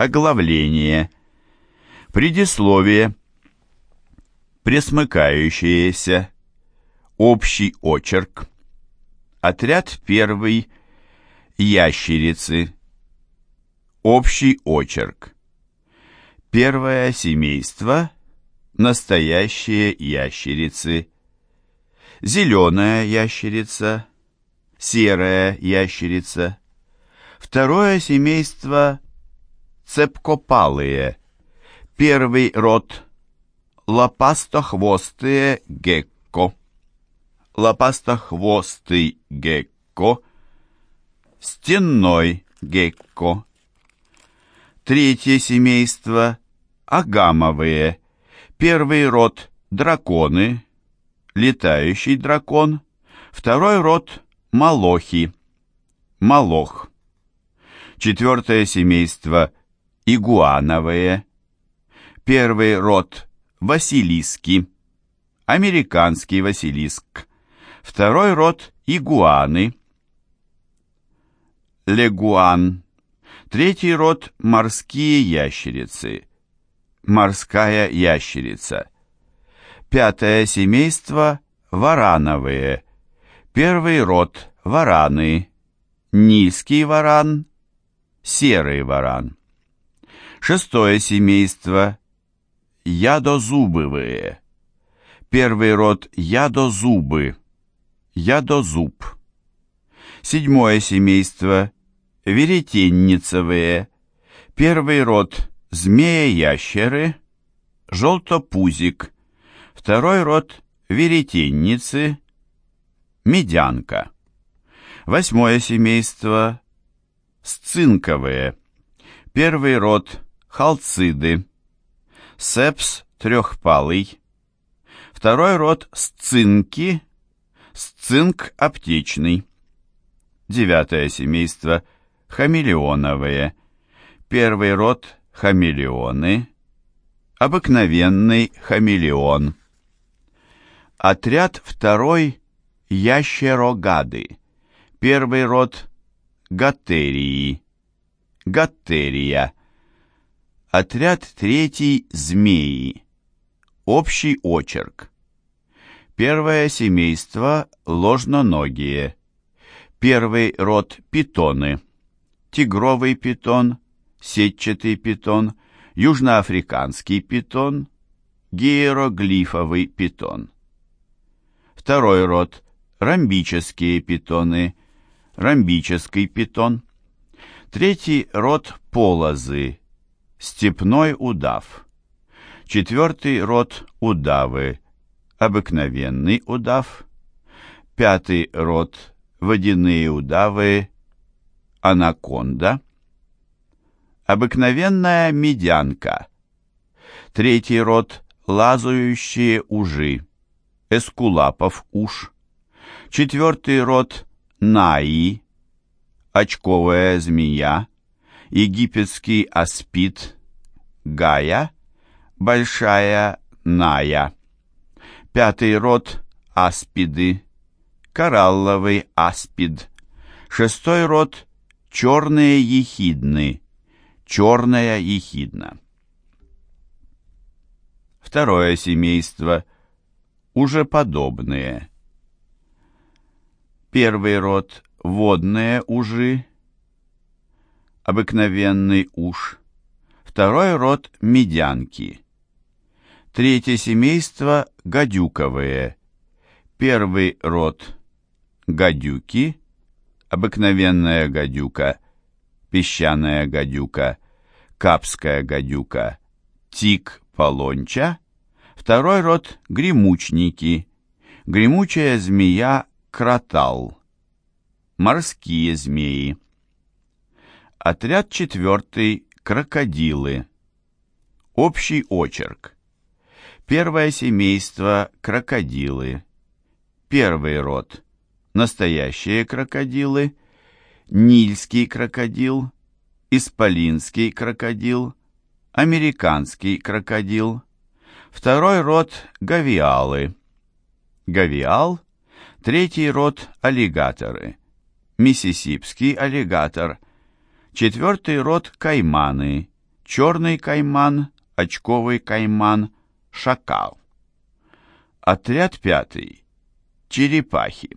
Оглавление. Предисловие. Пресмыкающееся. Общий очерк. Отряд первый. Ящерицы. Общий очерк. Первое семейство. Настоящие ящерицы. Зеленая ящерица. Серая ящерица. Второе семейство цепкопалые. Первый род лопастохвостые гекко. Лопастохвостый гекко. Стенной гекко. Третье семейство агамовые. Первый род драконы, летающий дракон. Второй род малохи, малох. Четвертое семейство игуановые. Первый род Василиски, американский Василиск. Второй род игуаны, легуан. Третий род морские ящерицы, морская ящерица. Пятое семейство варановые. Первый род вараны, низкий варан, серый варан. Шестое семейство – ядозубовые. Первый род – ядозубы, ядозуб. Седьмое семейство – веретенницевые. Первый род – змея-ящеры, желтопузик. Второй род – веретенницы, медянка. Восьмое семейство – сцинковые. Первый род – халциды, сепс трехпалый, второй род сцинки, сцинк аптечный, девятое семейство хамелеоновые, первый род хамелеоны, обыкновенный хамелеон. Отряд второй ящерогады, первый род гаттерии, гаттерия, Отряд третий «Змеи». Общий очерк. Первое семейство ложноногие. Первый род питоны. Тигровый питон, сетчатый питон, южноафриканский питон, гиероглифовый питон. Второй род ромбические питоны, ромбический питон. Третий род полозы, Степной удав. Четвертый род удавы. Обыкновенный удав. Пятый род водяные удавы. Анаконда. Обыкновенная медянка. Третий род лазающие ужи. Эскулапов уж. Четвертый род наи. Очковая змея египетский аспид, Гая, большая Ная. Пятый род аспиды, коралловый аспид. Шестой род черные ехидны, черная ехидна. Второе семейство уже подобные. Первый род водные ужи, обыкновенный уж. Второй род – медянки. Третье семейство – гадюковые. Первый род – гадюки, обыкновенная гадюка, песчаная гадюка, капская гадюка, тик полонча. Второй род – гремучники, гремучая змея – кротал, морские змеи. Отряд четвертый «Крокодилы». Общий очерк. Первое семейство – крокодилы. Первый род – настоящие крокодилы, нильский крокодил, исполинский крокодил, американский крокодил. Второй род – гавиалы. Гавиал. Третий род – аллигаторы. Миссисипский аллигатор – Четвертый род – кайманы, черный кайман, очковый кайман, шакал. Отряд пятый. Черепахи.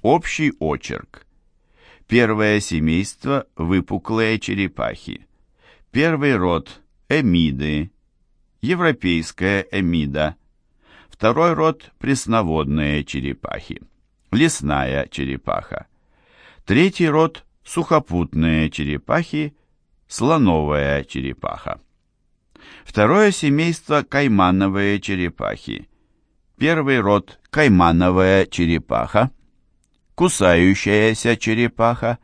Общий очерк. Первое семейство – выпуклые черепахи. Первый род – эмиды, европейская эмида. Второй род – пресноводные черепахи, лесная черепаха. Третий род – сухопутные черепахи, слоновая черепаха. Второе семейство – каймановые черепахи. Первый род – каймановая черепаха, кусающаяся черепаха.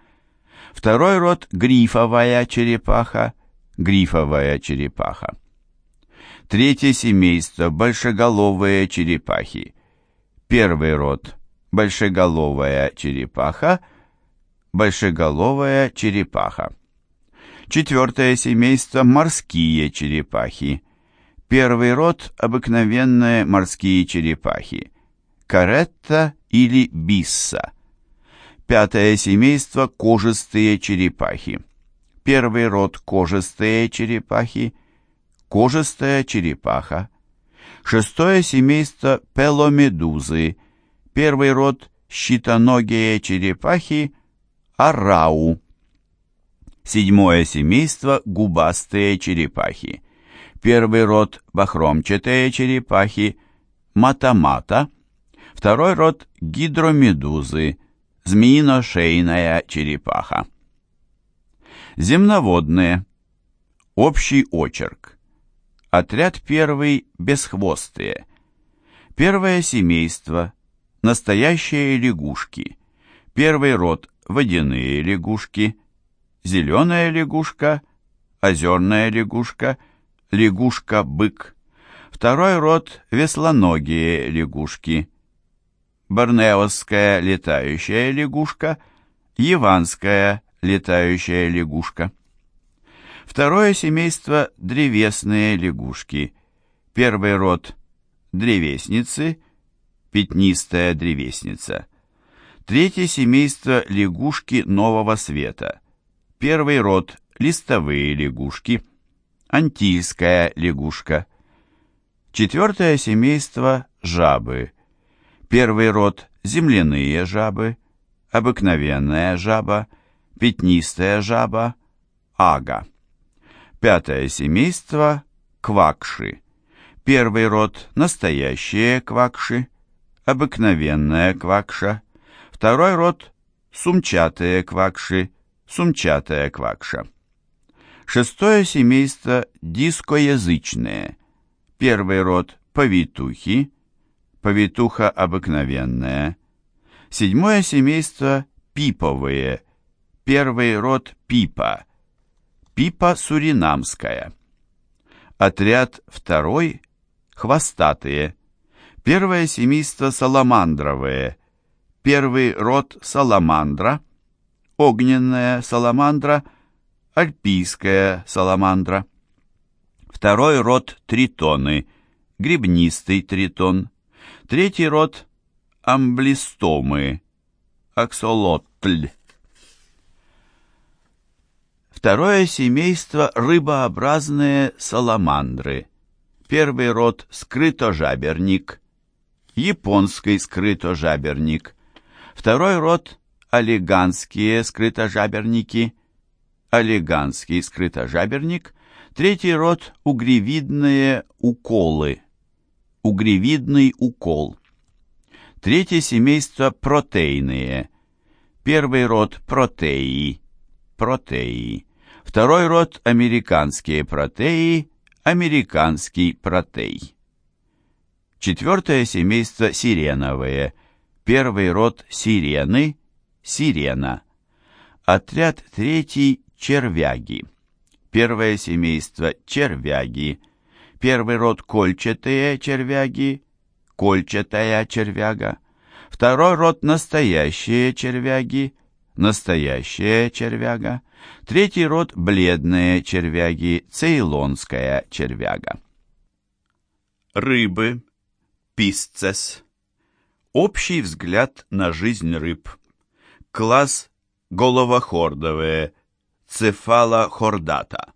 Второй род – грифовая черепаха, грифовая черепаха. Третье семейство – большеголовые черепахи. Первый род – большеголовая черепаха, большеголовая черепаха. Четвертое семейство – морские черепахи. Первый род – обыкновенные морские черепахи. Каретта или бисса. Пятое семейство – кожистые черепахи. Первый род – кожистые черепахи. Кожистая черепаха. Шестое семейство – пеломедузы. Первый род – щитоногие черепахи. Арау. Седьмое семейство – губастые черепахи. Первый род – бахромчатые черепахи, матамата. Второй род – гидромедузы, змеино-шейная черепаха. Земноводные. Общий очерк. Отряд первый – бесхвостые. Первое семейство – настоящие лягушки. Первый род – водяные лягушки – зеленая лягушка, озерная лягушка, лягушка-бык. Второй род – веслоногие лягушки. Борнеосская летающая лягушка, яванская летающая лягушка. Второе семейство – древесные лягушки. Первый род – древесницы, пятнистая древесница. Третье семейство – лягушки нового света – Первый род – листовые лягушки, антильская лягушка. Четвертое семейство – жабы. Первый род – земляные жабы, обыкновенная жаба, пятнистая жаба, ага. Пятое семейство – квакши. Первый род – настоящие квакши, обыкновенная квакша. Второй род – сумчатые квакши, сумчатая квакша. Шестое семейство дискоязычные. Первый род повитухи, повитуха обыкновенная. Седьмое семейство пиповые. Первый род пипа, пипа суринамская. Отряд второй хвостатые. Первое семейство саламандровые. Первый род саламандра – огненная саламандра, альпийская саламандра. Второй род тритоны, грибнистый тритон. Третий род амблистомы, аксолотль. Второе семейство рыбообразные саламандры. Первый род скрытожаберник, японский скрытожаберник. Второй род олиганские скрытожаберники, олиганский скрытожаберник, третий род угревидные уколы, угревидный укол. Третье семейство протейные, первый род протеи, протеи. Второй род американские протеи, американский протей. Четвертое семейство сиреновые, первый род сирены, сирена. Отряд третий – червяги. Первое семейство – червяги. Первый род – кольчатые червяги, кольчатая червяга. Второй род – настоящие червяги, настоящая червяга. Третий род – бледные червяги, цейлонская червяга. Рыбы. Писцес. Общий взгляд на жизнь рыб. Класс головохордовые, цефалохордата.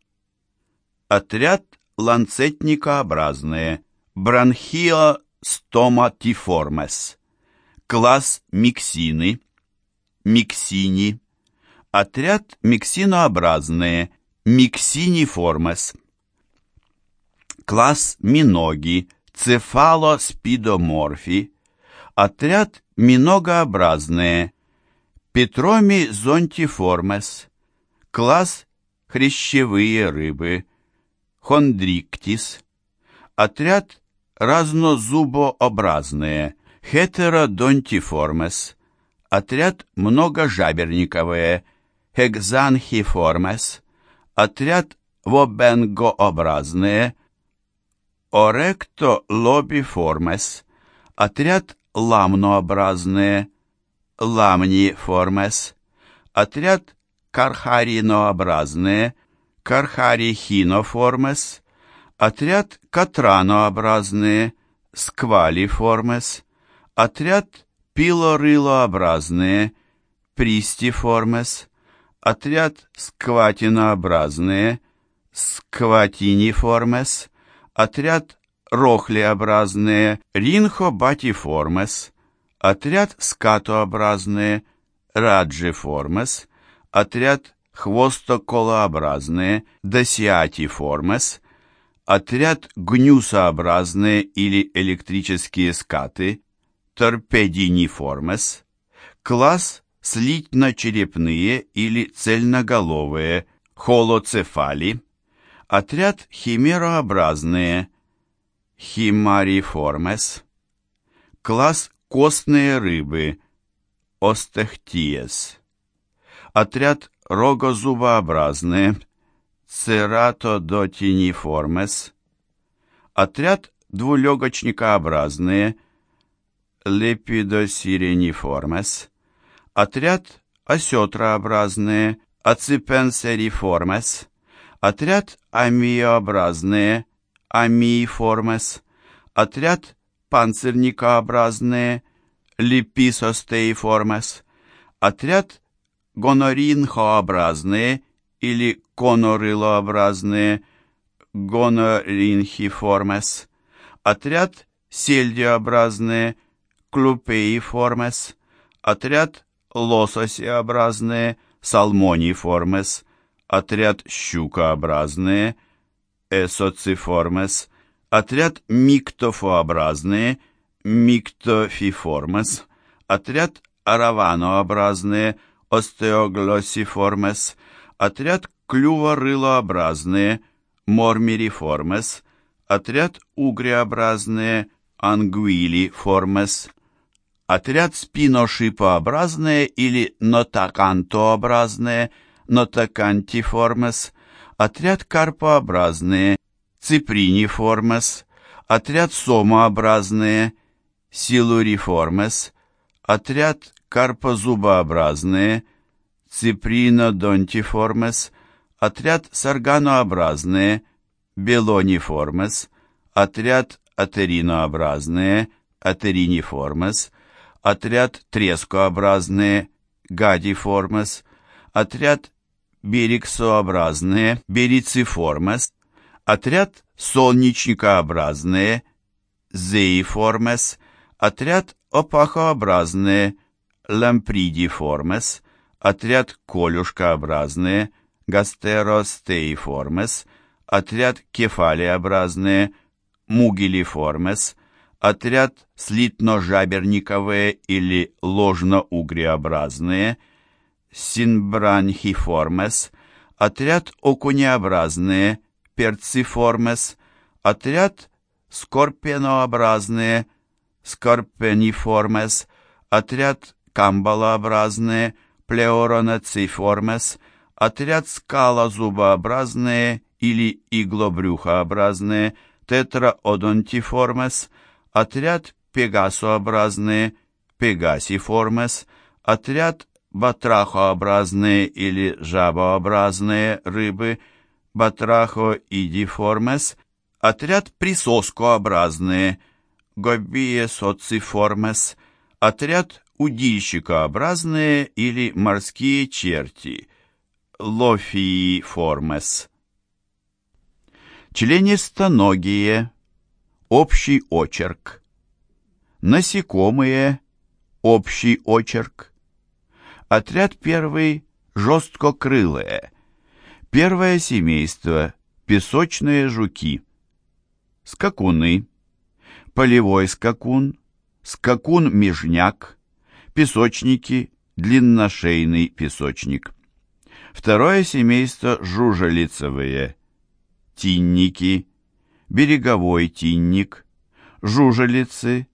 Отряд ланцетникообразные, бронхиостоматиформес. Класс миксины, миксини. Отряд миксинообразные, миксиниформес. Класс миноги, цефалоспидоморфи. Отряд миногообразные, петроми зонтиформес. Класс хрящевые рыбы, хондриктис. Отряд разнозубообразные, хетеродонтиформес. Отряд многожаберниковые, хекзанхиформес. Отряд вобенгообразные, оректолобиформес. Отряд ламнообразные, ламниформес. Отряд кархаринообразные, кархарихиноформес, отряд катранообразные, сквалиформес, отряд пилорылообразные, пристиформес, отряд скватинообразные, скватиниформес, отряд рохлеобразные, ринхобатиформес, отряд скатообразные, раджиформес, отряд хвостоколообразные, досиатиформес, отряд гнюсообразные или электрические скаты, торпединиформес, класс слитно-черепные или цельноголовые, холоцефали, отряд химерообразные, химариформес, класс костные рыбы, остехтиес, отряд рогозубообразные, цератодотиниформес, отряд двулегочникообразные, лепидосирениформес, отряд осетрообразные, аципенсериформес, отряд амиообразные, амиформес, отряд панцирникообразные, липисостеиформес, отряд гоноринхообразные или конорылообразные гоноринхиформес, отряд сельдиобразные клупеиформес, отряд лососеобразные салмониформес, отряд щукообразные эсоциформес, отряд миктофообразные миктофиформес, отряд араванообразные остеоглоссиформес, отряд клюворылообразные мормириформес, отряд угреобразные ангуилиформес, отряд спиношипообразные или нотакантообразные нотакантиформес, отряд карпообразные циприниформес, отряд сомообразные силуриформес, отряд карпозубообразные, ципринодонтиформес, отряд сарганообразные, белониформес, отряд атеринообразные, атериниформес, отряд трескообразные, гадиформес, отряд бериксообразные, берициформес, отряд солнечникообразные, зеиформес, отряд опахообразные, лампридиформес, отряд колюшкообразные, гастеростеиформес, отряд кефалиобразные, мугилиформес, отряд слитно-жаберниковые или ложно-угреобразные, синбранхиформес, отряд окунеобразные, перциформес, отряд скорпенообразные, скорпениформес, отряд камбалообразные, плеороноциформес, отряд скалозубообразные или иглобрюхообразные, тетраодонтиформес, отряд пегасообразные, пегасиформес, отряд батрахообразные или жабообразные рыбы, батрахоидиформес, отряд присоскообразные, гобиесоциформес, отряд удильщикообразные или морские черти, лофииформес. Членистоногие, общий очерк. Насекомые, общий очерк. Отряд первый, жесткокрылые. Первое семейство, песочные жуки. Скакуны. Полевой скакун, скакун-межняк, песочники, длинношейный песочник. Второе семейство жужелицевые. Тинники, береговой тинник, жужелицы,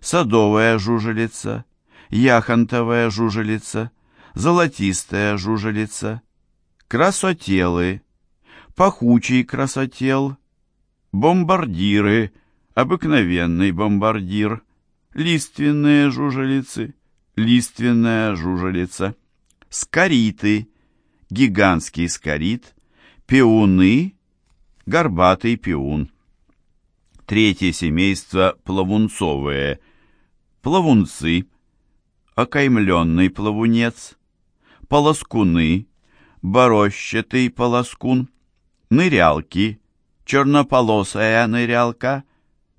садовая жужелица, яхонтовая жужелица, золотистая жужелица, красотелы, пахучий красотел, бомбардиры, обыкновенный бомбардир, лиственные жужелицы, лиственная жужелица, скориты, гигантский скорит, пиуны, горбатый пиун. Третье семейство плавунцовые, плавунцы, окаймленный плавунец, полоскуны, борощатый полоскун, нырялки, чернополосая нырялка,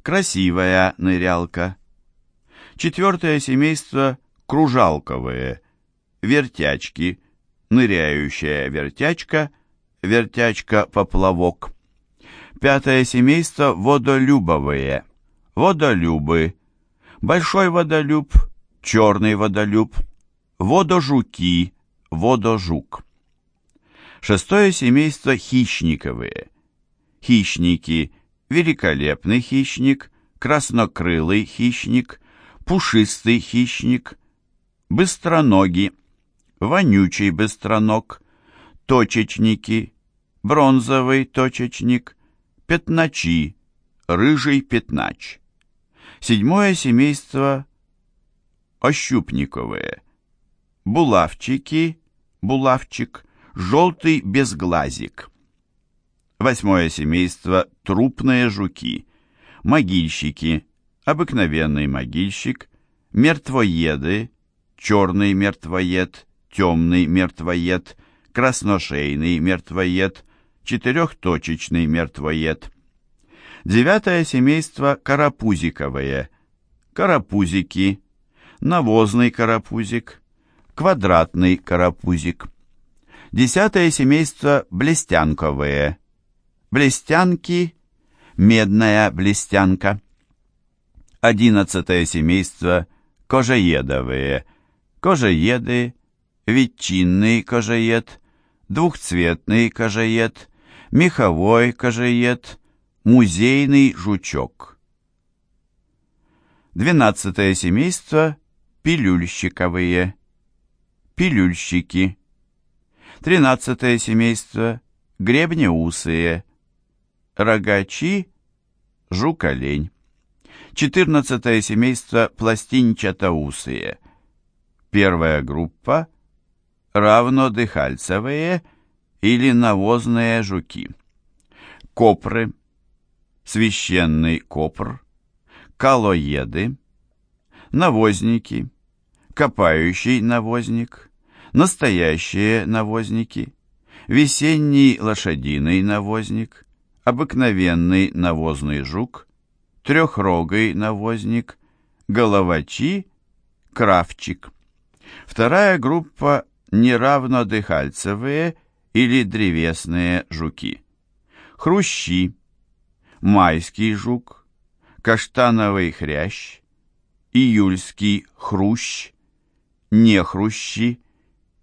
красивая нырялка. Четвертое семейство кружалковые, вертячки, ныряющая вертячка, вертячка-поплавок. Пятое семейство водолюбовые, водолюбы, большой водолюб, черный водолюб, водожуки, водожук. Шестое семейство хищниковые, хищники, великолепный хищник, краснокрылый хищник, пушистый хищник, быстроноги, вонючий быстроног, точечники, бронзовый точечник, пятначи, рыжий пятнач. Седьмое семейство ощупниковые, булавчики, булавчик, желтый безглазик. Восьмое семейство трупные жуки, могильщики, обыкновенный могильщик, мертвоеды, черный мертвоед, темный мертвоед, красношейный мертвоед, четырехточечный мертвоед. Девятое семейство карапузиковые, карапузики, навозный карапузик, квадратный карапузик. Десятое семейство блестянковые, блестянки, медная блестянка. Одиннадцатое семейство кожеедовые, кожееды, ветчинный кожеед, двухцветный кожеед, меховой кожеед, музейный жучок. Двенадцатое семейство пилюльщиковые, пилюльщики. Тринадцатое семейство. Гребнеусые, рогачи, жук-олень. Четырнадцатое семейство. Пластинчатоусые. Первая группа. Равнодыхальцевые или навозные жуки. Копры, священный копр, калоеды, навозники, копающий навозник, настоящие навозники, весенний лошадиный навозник, обыкновенный навозный жук, трехрогый навозник, головачи, кравчик. Вторая группа неравнодыхальцевые или древесные жуки. Хрущи, майский жук, каштановый хрящ, июльский хрущ, нехрущи,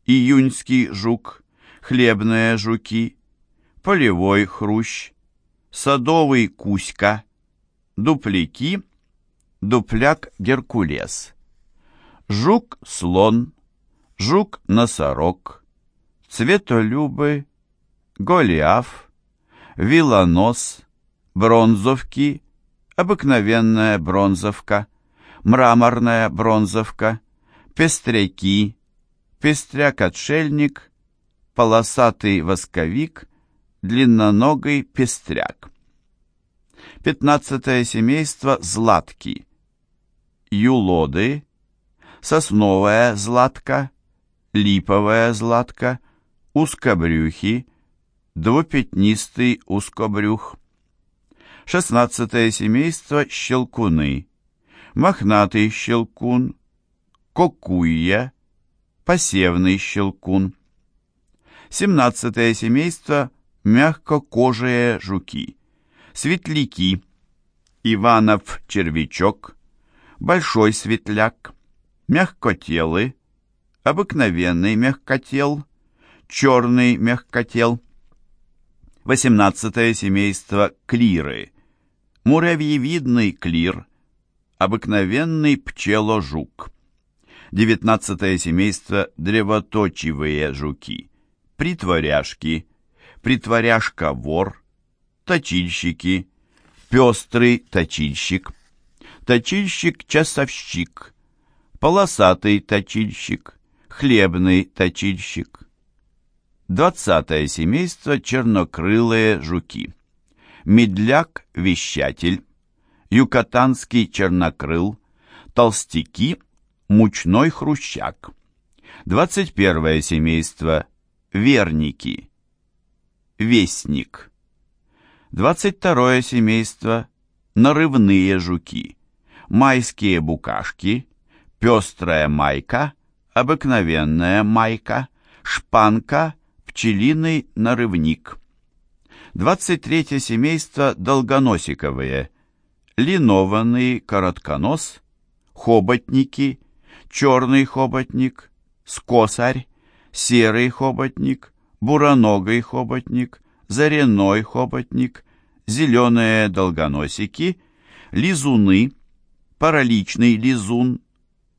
июньский жук, хлебные жуки, полевой хрущ, садовый куська, дупляки, дупляк-геркулес, жук-слон, жук-носорог, цветолюбы, голиаф, вилонос, бронзовки, обыкновенная бронзовка, мраморная бронзовка, пестряки, пестряк-отшельник, полосатый восковик, длинноногий пестряк. Пятнадцатое семейство златки, юлоды, сосновая златка, липовая златка, узкобрюхи, двупятнистый узкобрюх, Шестнадцатое семейство щелкуны. Мохнатый щелкун, кокуя, посевный щелкун. Семнадцатое семейство мягкокожие жуки. Светляки, Иванов червячок, большой светляк, мягкотелы, обыкновенный мягкотел, черный мягкотел. Восемнадцатое семейство клиры муравьевидный клир, обыкновенный пчеложук. Девятнадцатое семейство древоточивые жуки, притворяшки, притворяшка-вор, точильщики, пестрый точильщик, точильщик-часовщик, полосатый точильщик, хлебный точильщик. Двадцатое семейство чернокрылые жуки. Медляк-вещатель, юкатанский чернокрыл, толстяки, мучной хрущак. 21 семейство. Верники, вестник. 22 семейство. Нарывные жуки, майские букашки, пестрая майка, обыкновенная майка, шпанка, пчелиный нарывник. 23 семейство. Долгоносиковые, линованный коротконос, хоботники, черный хоботник, скосарь, серый хоботник, буроногий хоботник, заряной хоботник, зеленые долгоносики, лизуны, параличный лизун,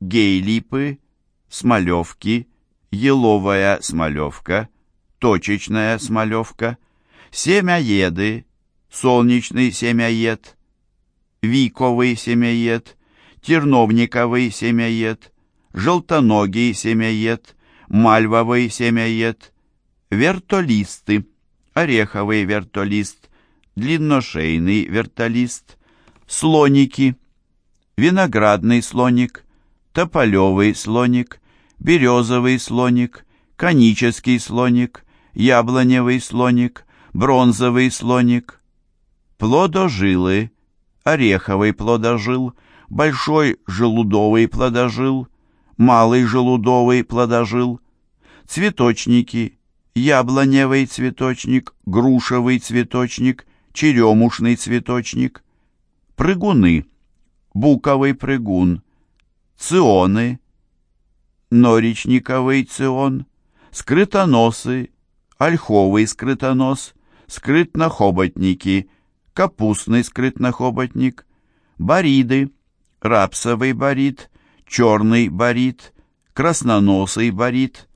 гейлипы, смолевки, еловая смолевка, точечная смолевка – семяеды, солнечный семяед, виковый семяед, терновниковый семяед, желтоногий семяед, мальвовый семяед, вертолисты, ореховый вертолист, длинношейный вертолист, слоники, виноградный слоник, тополевый слоник, березовый слоник, конический слоник, яблоневый слоник, бронзовый слоник, плодожилы, ореховый плодожил, большой желудовый плодожил, малый желудовый плодожил, цветочники, яблоневый цветочник, грушевый цветочник, черемушный цветочник, прыгуны, буковый прыгун, ционы, норичниковый цион, скрытоносы, ольховый скрытонос, скрытнохоботники, капустный скрытнохоботник, бариды, рапсовый барит, черный барит, красноносый барит,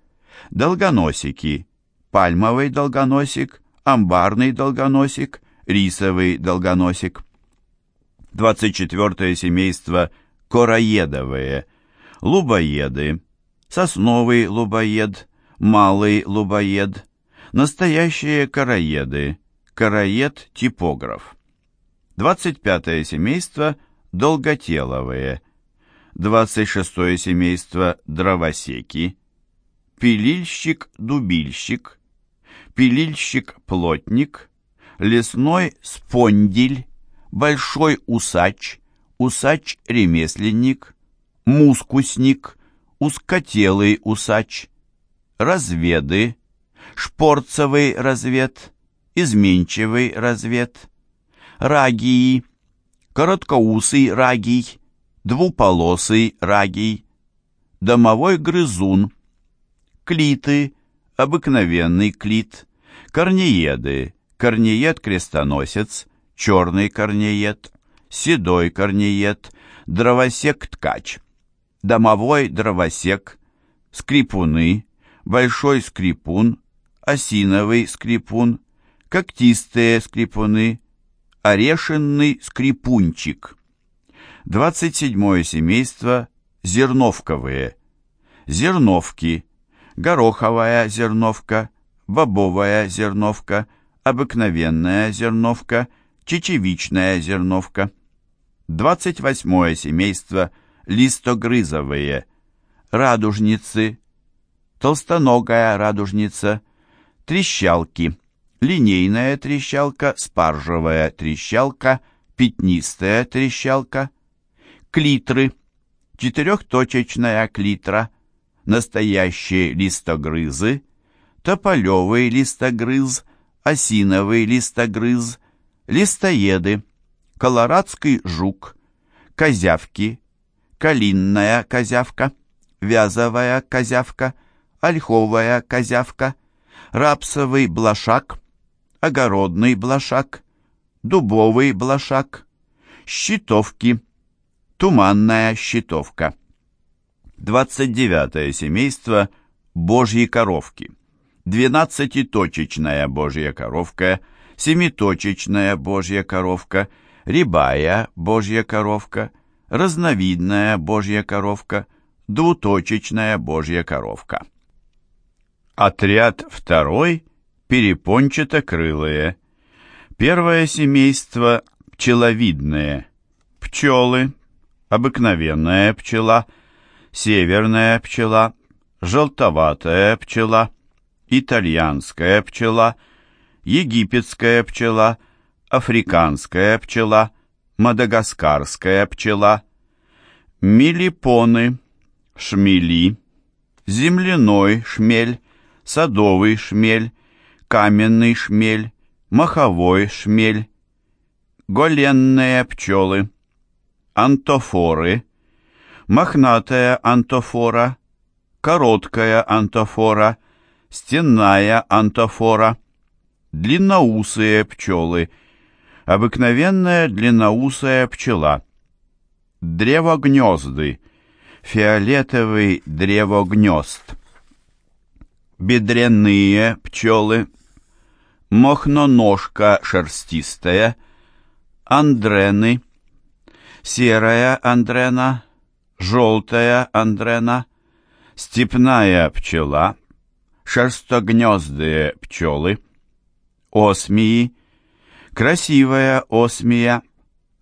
долгоносики, пальмовый долгоносик, амбарный долгоносик, рисовый долгоносик. 24 семейство короедовые, лубоеды, сосновый лубоед, малый лубоед, Настоящие короеды. Короед-типограф. 25 семейство – долготеловые. 26 семейство – дровосеки. Пилильщик-дубильщик. Пилильщик-плотник. Лесной спондиль. Большой усач. Усач-ремесленник. Мускусник. Узкотелый усач. Разведы шпорцевый развед, изменчивый развед, рагии, короткоусый рагий, двуполосый рагий, домовой грызун, клиты, обыкновенный клит, корнееды, корнеед-крестоносец, черный корнеед, седой корнеед, дровосек-ткач, домовой дровосек, скрипуны, большой скрипун, осиновый скрипун, когтистые скрипуны, орешенный скрипунчик. 27 семейство зерновковые. Зерновки, гороховая зерновка, бобовая зерновка, обыкновенная зерновка, чечевичная зерновка. 28 семейство листогрызовые, радужницы, толстоногая радужница – трещалки, линейная трещалка, спаржевая трещалка, пятнистая трещалка, клитры, четырехточечная клитра, настоящие листогрызы, тополевый листогрыз, осиновый листогрыз, листоеды, колорадский жук, козявки, калинная козявка, вязовая козявка, ольховая козявка, рапсовый блошак, огородный блошак, дубовый блошак, щитовки, туманная щитовка. 29 семейство Божьи коровки. Двенадцатиточечная Божья коровка, семиточечная Божья коровка, рябая Божья коровка, разновидная Божья коровка, двуточечная Божья коровка. Отряд второй – перепончатокрылые. Первое семейство – пчеловидные. Пчелы, обыкновенная пчела, северная пчела, желтоватая пчела, итальянская пчела, египетская пчела, африканская пчела, мадагаскарская пчела, милипоны, шмели, земляной шмель, садовый шмель, каменный шмель, маховой шмель, голенные пчелы, антофоры, мохнатая антофора, короткая антофора, стенная антофора, длинноусые пчелы, обыкновенная длинноусая пчела, древогнезды, фиолетовый древогнезд, бедренные пчелы, мохноножка шерстистая, андрены, серая андрена, желтая андрена, степная пчела, шерстогнездые пчелы, осмии, красивая осмия,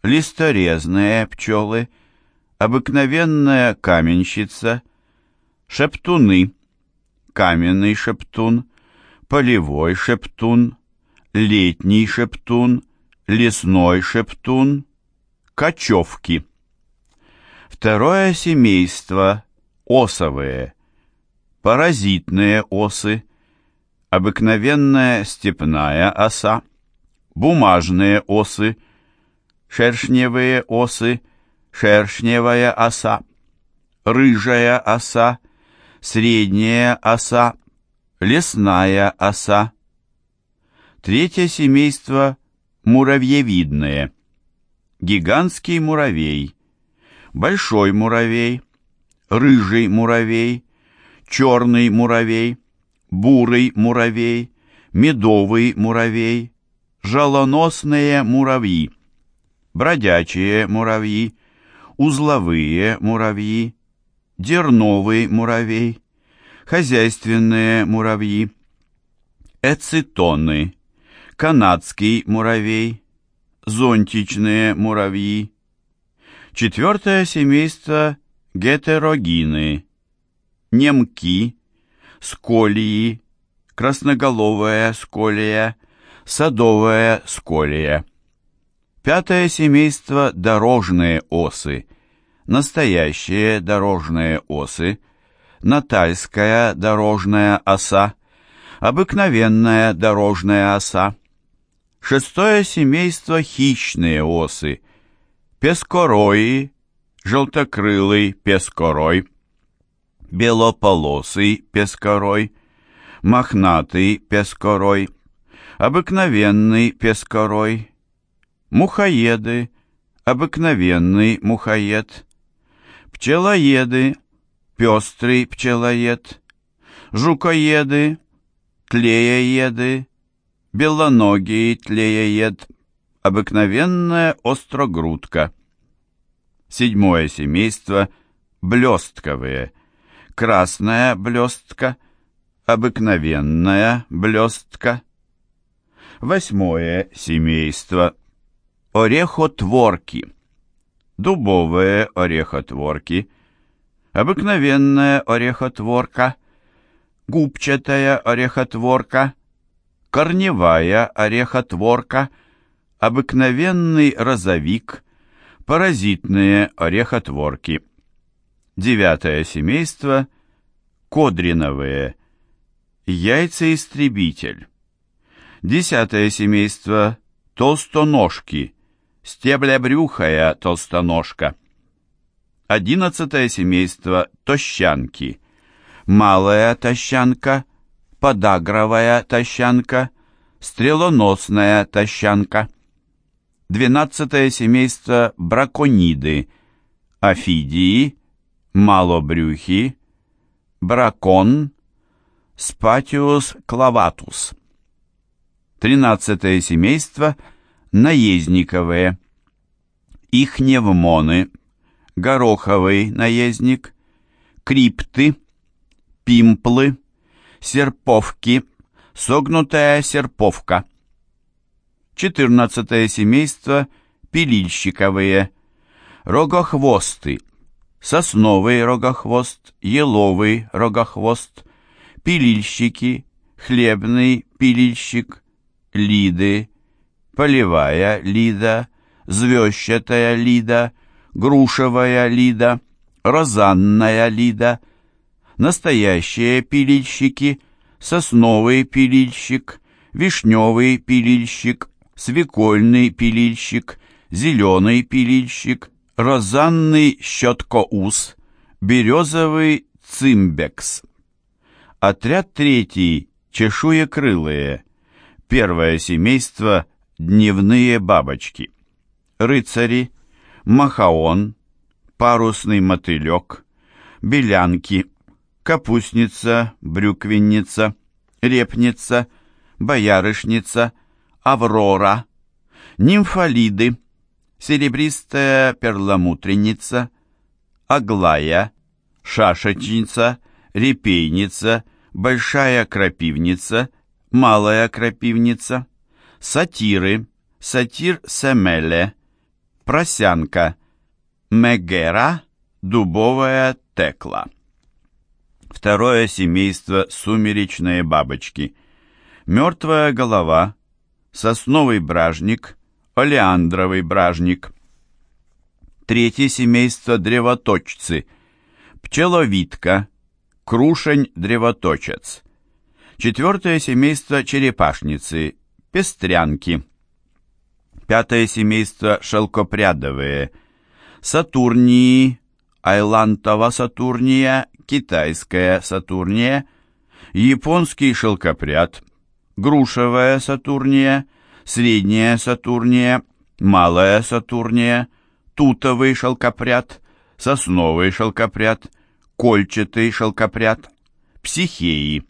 листорезные пчелы, обыкновенная каменщица, шептуны, каменный шептун, полевой шептун, летний шептун, лесной шептун, кочевки. Второе семейство – осовые, паразитные осы, обыкновенная степная оса, бумажные осы, шершневые осы, шершневая оса, рыжая оса, средняя оса, лесная оса. Третье семейство – муравьевидные. Гигантский муравей, большой муравей, рыжий муравей, черный муравей, бурый муравей, медовый муравей, жалоносные муравьи, бродячие муравьи, узловые муравьи, дерновый муравей, хозяйственные муравьи, эцитоны, канадский муравей, зонтичные муравьи. Четвертое семейство гетерогины, немки, сколии, красноголовая сколия, садовая сколия. Пятое семейство дорожные осы, настоящие дорожные осы, натальская дорожная оса, обыкновенная дорожная оса. Шестое семейство хищные осы, пескорои, желтокрылый пескорой, белополосый пескорой, мохнатый пескорой, обыкновенный пескорой, мухоеды, обыкновенный мухоед, пчелоеды, пестрый пчелоед, жукоеды, тлеееды, белоногий тлееед, обыкновенная острогрудка. Седьмое семейство – блестковые, красная блестка, обыкновенная блестка. Восьмое семейство – орехотворки, дубовые орехотворки, обыкновенная орехотворка, губчатая орехотворка, корневая орехотворка, обыкновенный розовик, паразитные орехотворки. Девятое семейство – кодриновые, яйцеистребитель. Десятое семейство – толстоножки, стеблябрюхая толстоножка. Одиннадцатое семейство – тощанки, малая тощанка, подагровая тощанка, стрелоносная тощанка. Двенадцатое семейство – бракониды, офидии, малобрюхи, бракон, спатиус клаватус. Тринадцатое семейство – наездниковые, ихневмоны, гороховый наездник, крипты, пимплы, серповки, согнутая серповка. Четырнадцатое семейство – пилильщиковые, рогохвосты, сосновый рогохвост, еловый рогохвост, пилильщики, хлебный пилильщик, лиды, полевая лида, звездчатая лида, грушевая лида, розанная лида, настоящие пилильщики, сосновый пилильщик, вишневый пилильщик, свекольный пилильщик, зеленый пилильщик, розанный щеткоус, березовый цимбекс. Отряд третий – чешуекрылые. Первое семейство – дневные бабочки. Рыцари, махаон, парусный мотылек, белянки, капустница, брюквенница, репница, боярышница, аврора, нимфолиды, серебристая перламутренница, аглая, шашечница, репейница, большая крапивница, малая крапивница, сатиры, сатир семеле, просянка, мегера, дубовая текла. Второе семейство сумеречные бабочки. Мертвая голова, сосновый бражник, олеандровый бражник. Третье семейство древоточцы. Пчеловидка, крушень-древоточец. Четвертое семейство черепашницы, пестрянки. Пятое семейство шелкопрядовые. Сатурнии, айлантова сатурния, китайская сатурния, японский шелкопряд, грушевая сатурния, средняя сатурния, малая сатурния, тутовый шелкопряд, сосновый шелкопряд, кольчатый шелкопряд, психеи,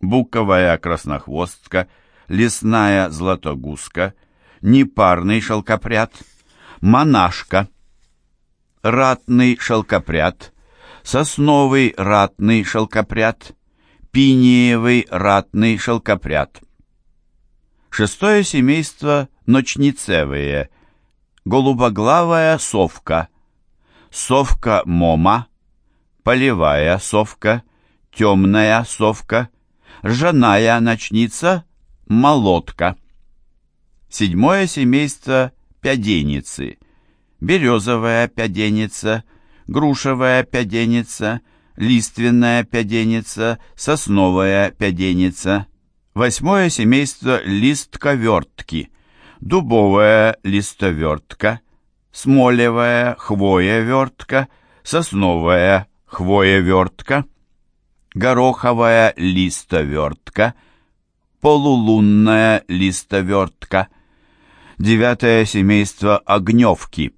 буковая краснохвостка, лесная златогуска, непарный шелкопряд, монашка, ратный шелкопряд, сосновый ратный шелкопряд, пиниевый ратный шелкопряд. Шестое семейство ночницевые, голубоглавая совка, совка мома, полевая совка, темная совка, ржаная ночница, молотка. Седьмое семейство пяденицы, березовая пяденица, грушевая пяденица, лиственная пяденица, сосновая пяденица. Восьмое семейство листковертки, дубовая листовертка, смолевая хвоевертка, сосновая хвоевертка, гороховая листовертка, полулунная листовертка. Девятое семейство огневки,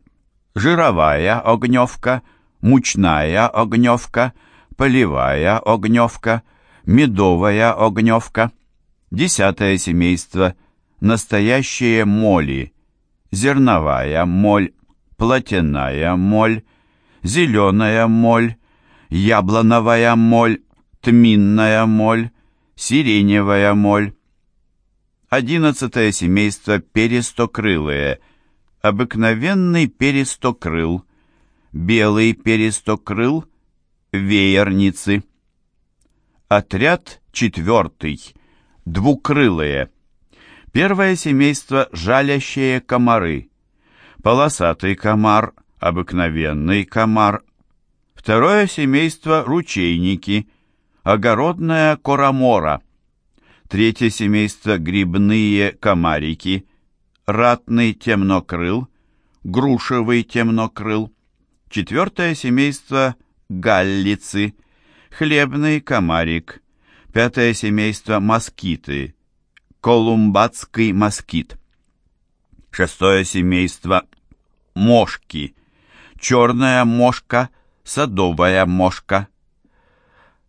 жировая огневка, мучная огневка, полевая огневка, медовая огневка. Десятое семейство – настоящие моли, зерновая моль, плотяная моль, зеленая моль, яблоновая моль, тминная моль, сиреневая моль. Одиннадцатое семейство перестокрылые, обыкновенный перестокрыл, белый перестокрыл, веерницы. Отряд четвертый, двукрылые, Первое семейство – жалящие комары. Полосатый комар, обыкновенный комар. Второе семейство – ручейники, огородная коромора. Третье семейство – грибные комарики, ратный темнокрыл, грушевый темнокрыл. Четвертое семейство – галлицы, хлебный комарик. Пятое семейство – москиты, колумбатский москит. Шестое семейство – мошки, черная мошка, садовая мошка.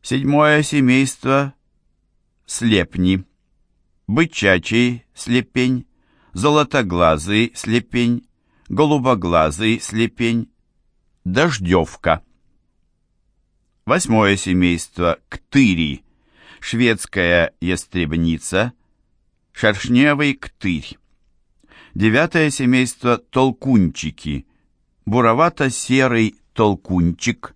Седьмое семейство – слепни, бычачий слепень, золотоглазый слепень, голубоглазый слепень, дождевка. Восьмое семейство – ктыри, шведская ястребница, шершневый ктырь. Девятое семейство – толкунчики, буровато-серый толкунчик.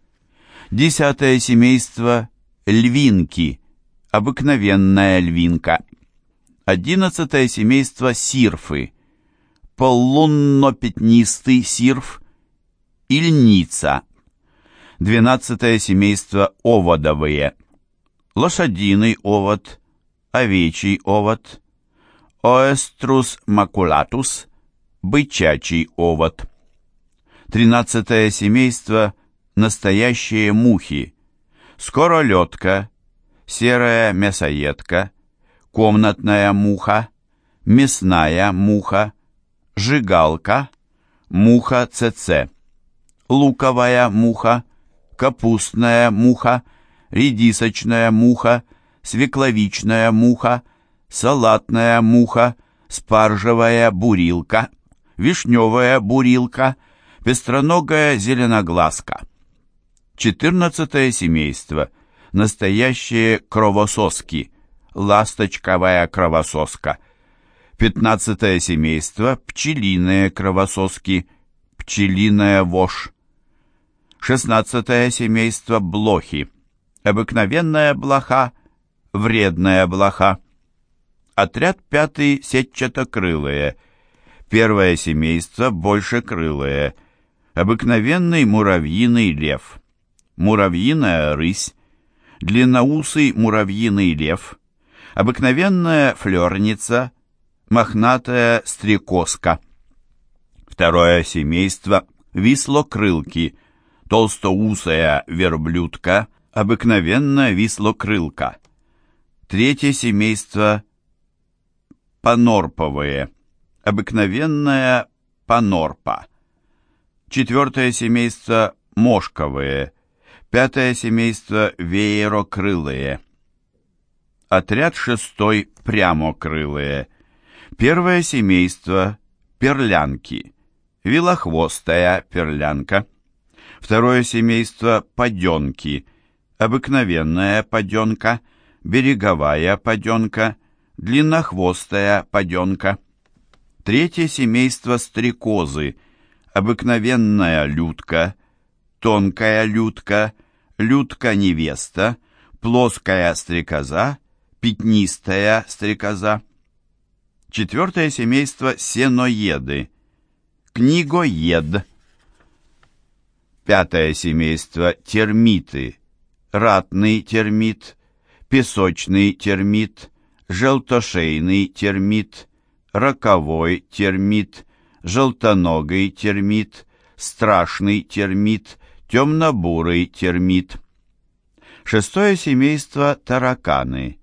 Десятое семейство – львинки, обыкновенная львинка. Одиннадцатое семейство – сирфы, полунно-пятнистый сирф, ильница. Двенадцатое семейство – оводовые, лошадиный овод, овечий овод, Оэструс макулатус, бычачий овод. Тринадцатое семейство – настоящие мухи, скоролетка, серая мясоедка, комнатная муха, мясная муха, жигалка, муха ЦЦ, луковая муха, капустная муха, редисочная муха, свекловичная муха – салатная муха, спаржевая бурилка, вишневая бурилка, пестроногая зеленоглазка. Четырнадцатое семейство. Настоящие кровососки. Ласточковая кровососка. Пятнадцатое семейство. Пчелиные кровососки. Пчелиная вошь. Шестнадцатое семейство. Блохи. Обыкновенная блоха. Вредная блоха. Отряд пятый сетчатокрылые. Первое семейство большекрылые. Обыкновенный муравьиный лев. Муравьиная рысь. Длинноусый муравьиный лев. Обыкновенная флерница. Мохнатая стрекозка. Второе семейство вислокрылки. Толстоусая верблюдка. Обыкновенная вислокрылка. Третье семейство панорповые, обыкновенная панорпа. Четвертое семейство мошковые, пятое семейство веерокрылые. Отряд шестой прямокрылые. Первое семейство перлянки, вилохвостая перлянка. Второе семейство паденки, обыкновенная паденка, береговая паденка, длиннохвостая паденка. Третье семейство стрекозы, обыкновенная людка, тонкая людка, людка-невеста, плоская стрекоза, пятнистая стрекоза. Четвертое семейство сеноеды, книгоед. Пятое семейство термиты, ратный термит, песочный термит, желтошейный термит, роковой термит, желтоногий термит, страшный термит, темно-бурый термит. Шестое семейство тараканы.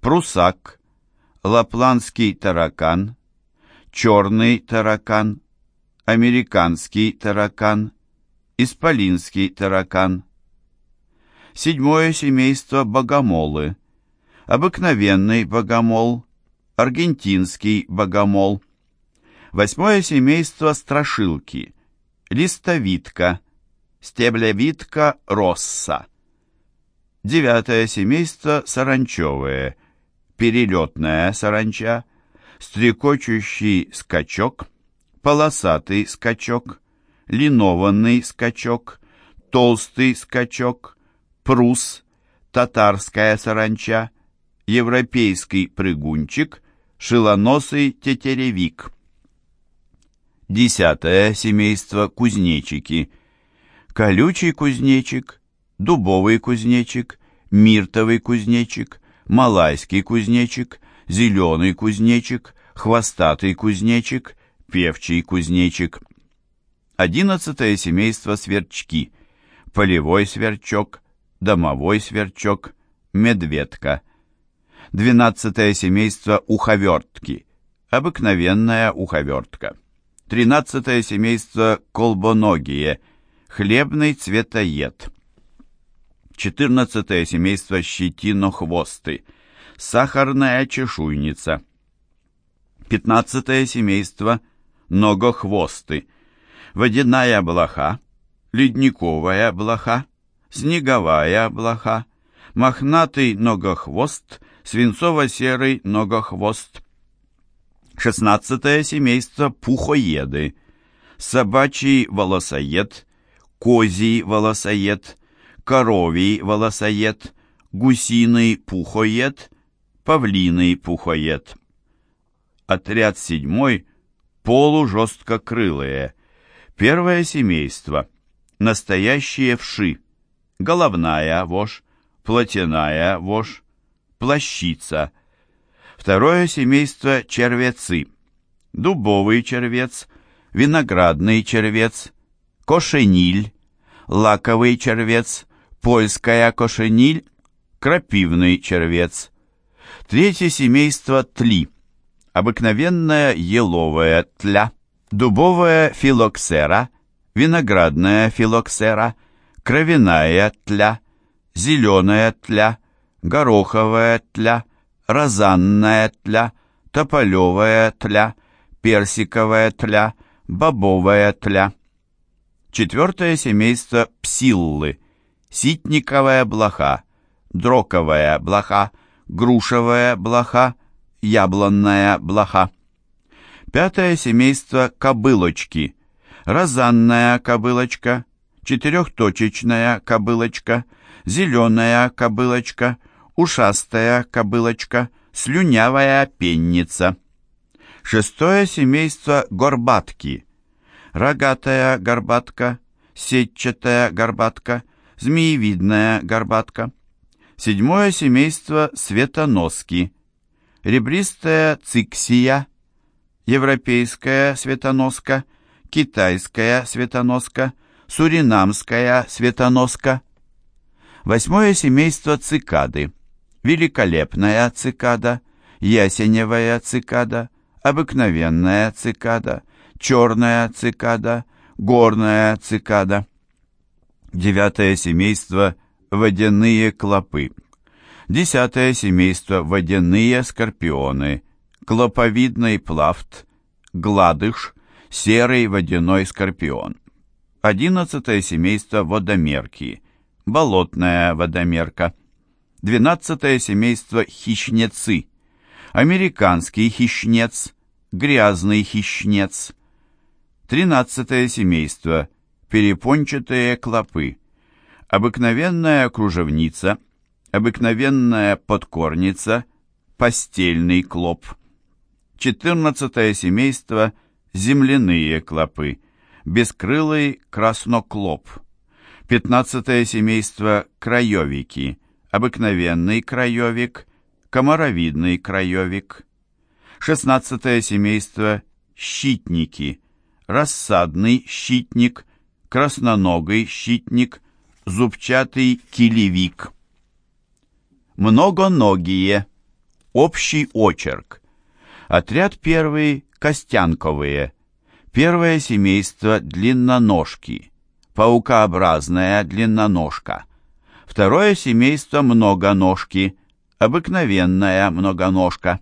Прусак, лапландский таракан, черный таракан, американский таракан, исполинский таракан. Седьмое семейство богомолы обыкновенный богомол, аргентинский богомол. Восьмое семейство страшилки, листовидка, стеблевидка росса. Девятое семейство саранчевые, перелетная саранча, стрекочущий скачок, полосатый скачок, линованный скачок, толстый скачок, прус, татарская саранча, европейский прыгунчик, шилоносый тетеревик. Десятое семейство кузнечики. Колючий кузнечик, дубовый кузнечик, миртовый кузнечик, малайский кузнечик, зеленый кузнечик, хвостатый кузнечик, певчий кузнечик. Одиннадцатое семейство сверчки. Полевой сверчок, домовой сверчок, медведка. Двенадцатое семейство уховертки. Обыкновенная уховертка. Тринадцатое семейство колбоногие. Хлебный цветоед. Четырнадцатое семейство щетинохвосты. Сахарная чешуйница. Пятнадцатое семейство ногохвосты. Водяная блоха. Ледниковая блоха. Снеговая блоха. Мохнатый ногохвост. Свинцово-серый ногохвост. Шестнадцатое семейство пухоеды. Собачий волосоед, козий волосоед, коровий волосоед, гусиный пухоед, павлиный пухоед. Отряд седьмой – полужесткокрылые. Первое семейство – настоящие вши, головная вошь, плотяная вошь, плащица – Второе семейство – червецы. Дубовый червец, виноградный червец, кошениль, лаковый червец, польская кошениль, крапивный червец. Третье семейство – тли. Обыкновенная еловая тля, дубовая филоксера, виноградная филоксера, кровяная тля, зеленая тля, гороховая тля – розанная тля, тополевая тля, персиковая тля, бобовая тля. Четвертое семейство псиллы, ситниковая блоха, дроковая блоха, грушевая блоха, яблонная блоха. Пятое семейство кобылочки, розанная кобылочка, четырехточечная кобылочка, зеленая кобылочка – ушастая кобылочка, слюнявая пенница. Шестое семейство горбатки. Рогатая горбатка, сетчатая горбатка, змеевидная горбатка. Седьмое семейство светоноски. Ребристая циксия, европейская светоноска, китайская светоноска, суринамская светоноска. Восьмое семейство цикады великолепная цикада, ясеневая цикада, обыкновенная цикада, черная цикада, горная цикада. Девятое семейство – водяные клопы. Десятое семейство – водяные скорпионы, клоповидный плафт, гладыш, серый водяной скорпион. Одиннадцатое семейство – водомерки, болотная водомерка – Двенадцатое семейство хищнецы. Американский хищнец, грязный хищнец. Тринадцатое семейство перепончатые клопы. Обыкновенная кружевница, обыкновенная подкорница, постельный клоп. Четырнадцатое семейство земляные клопы, бескрылый красноклоп. Пятнадцатое семейство краевики, обыкновенный краевик, комаровидный краевик. Шестнадцатое семейство – щитники, рассадный щитник, красноногий щитник, зубчатый килевик. Многоногие, общий очерк. Отряд первый – костянковые. Первое семейство – длинноножки, паукообразная длинноножка – Второе семейство многоножки, обыкновенная многоножка.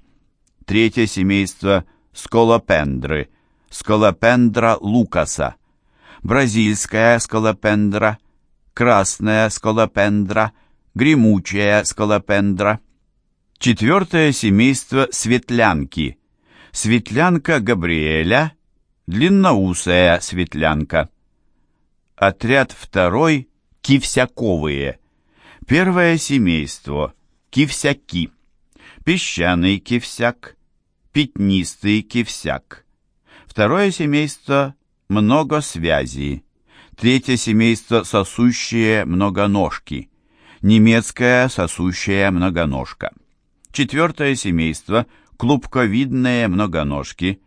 Третье семейство сколопендры, сколопендра лукаса. Бразильская сколопендра, красная сколопендра, гремучая сколопендра. Четвертое семейство светлянки. Светлянка Габриэля, длинноусая светлянка. Отряд второй – кивсяковые. Первое семейство – кивсяки, песчаный кивсяк, пятнистый кивсяк. Второе семейство – многосвязи. Третье семейство – сосущие многоножки. Немецкая сосущая многоножка. Четвертое семейство – клубковидные многоножки.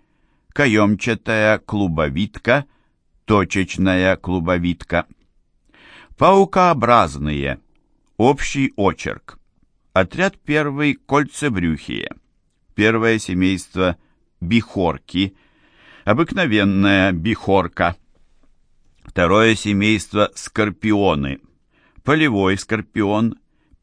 Каемчатая клубовидка, точечная клубовидка. Паукообразные. Общий очерк. Отряд первый – кольцебрюхие. Первое семейство – бихорки. Обыкновенная бихорка. Второе семейство – скорпионы. Полевой скорпион,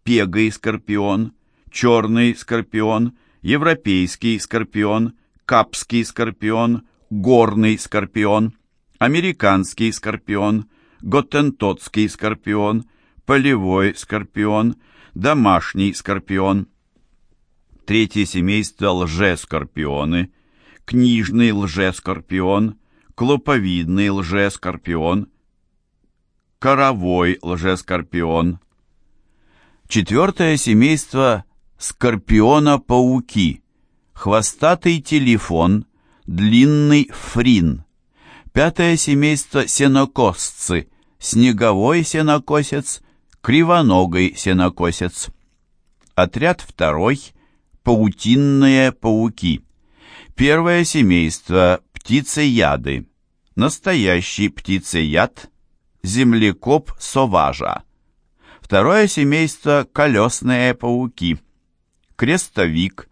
пегый скорпион, черный скорпион, европейский скорпион, капский скорпион, горный скорпион, американский скорпион, готтентотский скорпион, полевой скорпион, домашний скорпион. Третье семейство лжескорпионы, книжный лжескорпион, клоповидный лжескорпион, коровой лжескорпион. Четвертое семейство скорпиона-пауки, хвостатый телефон, длинный фрин. Пятое семейство сенокосцы, снеговой сенокосец, кривоногой сенокосец. Отряд второй – паутинные пауки. Первое семейство – птицеяды. Настоящий птицеяд – землекоп соважа. Второе семейство – колесные пауки. Крестовик,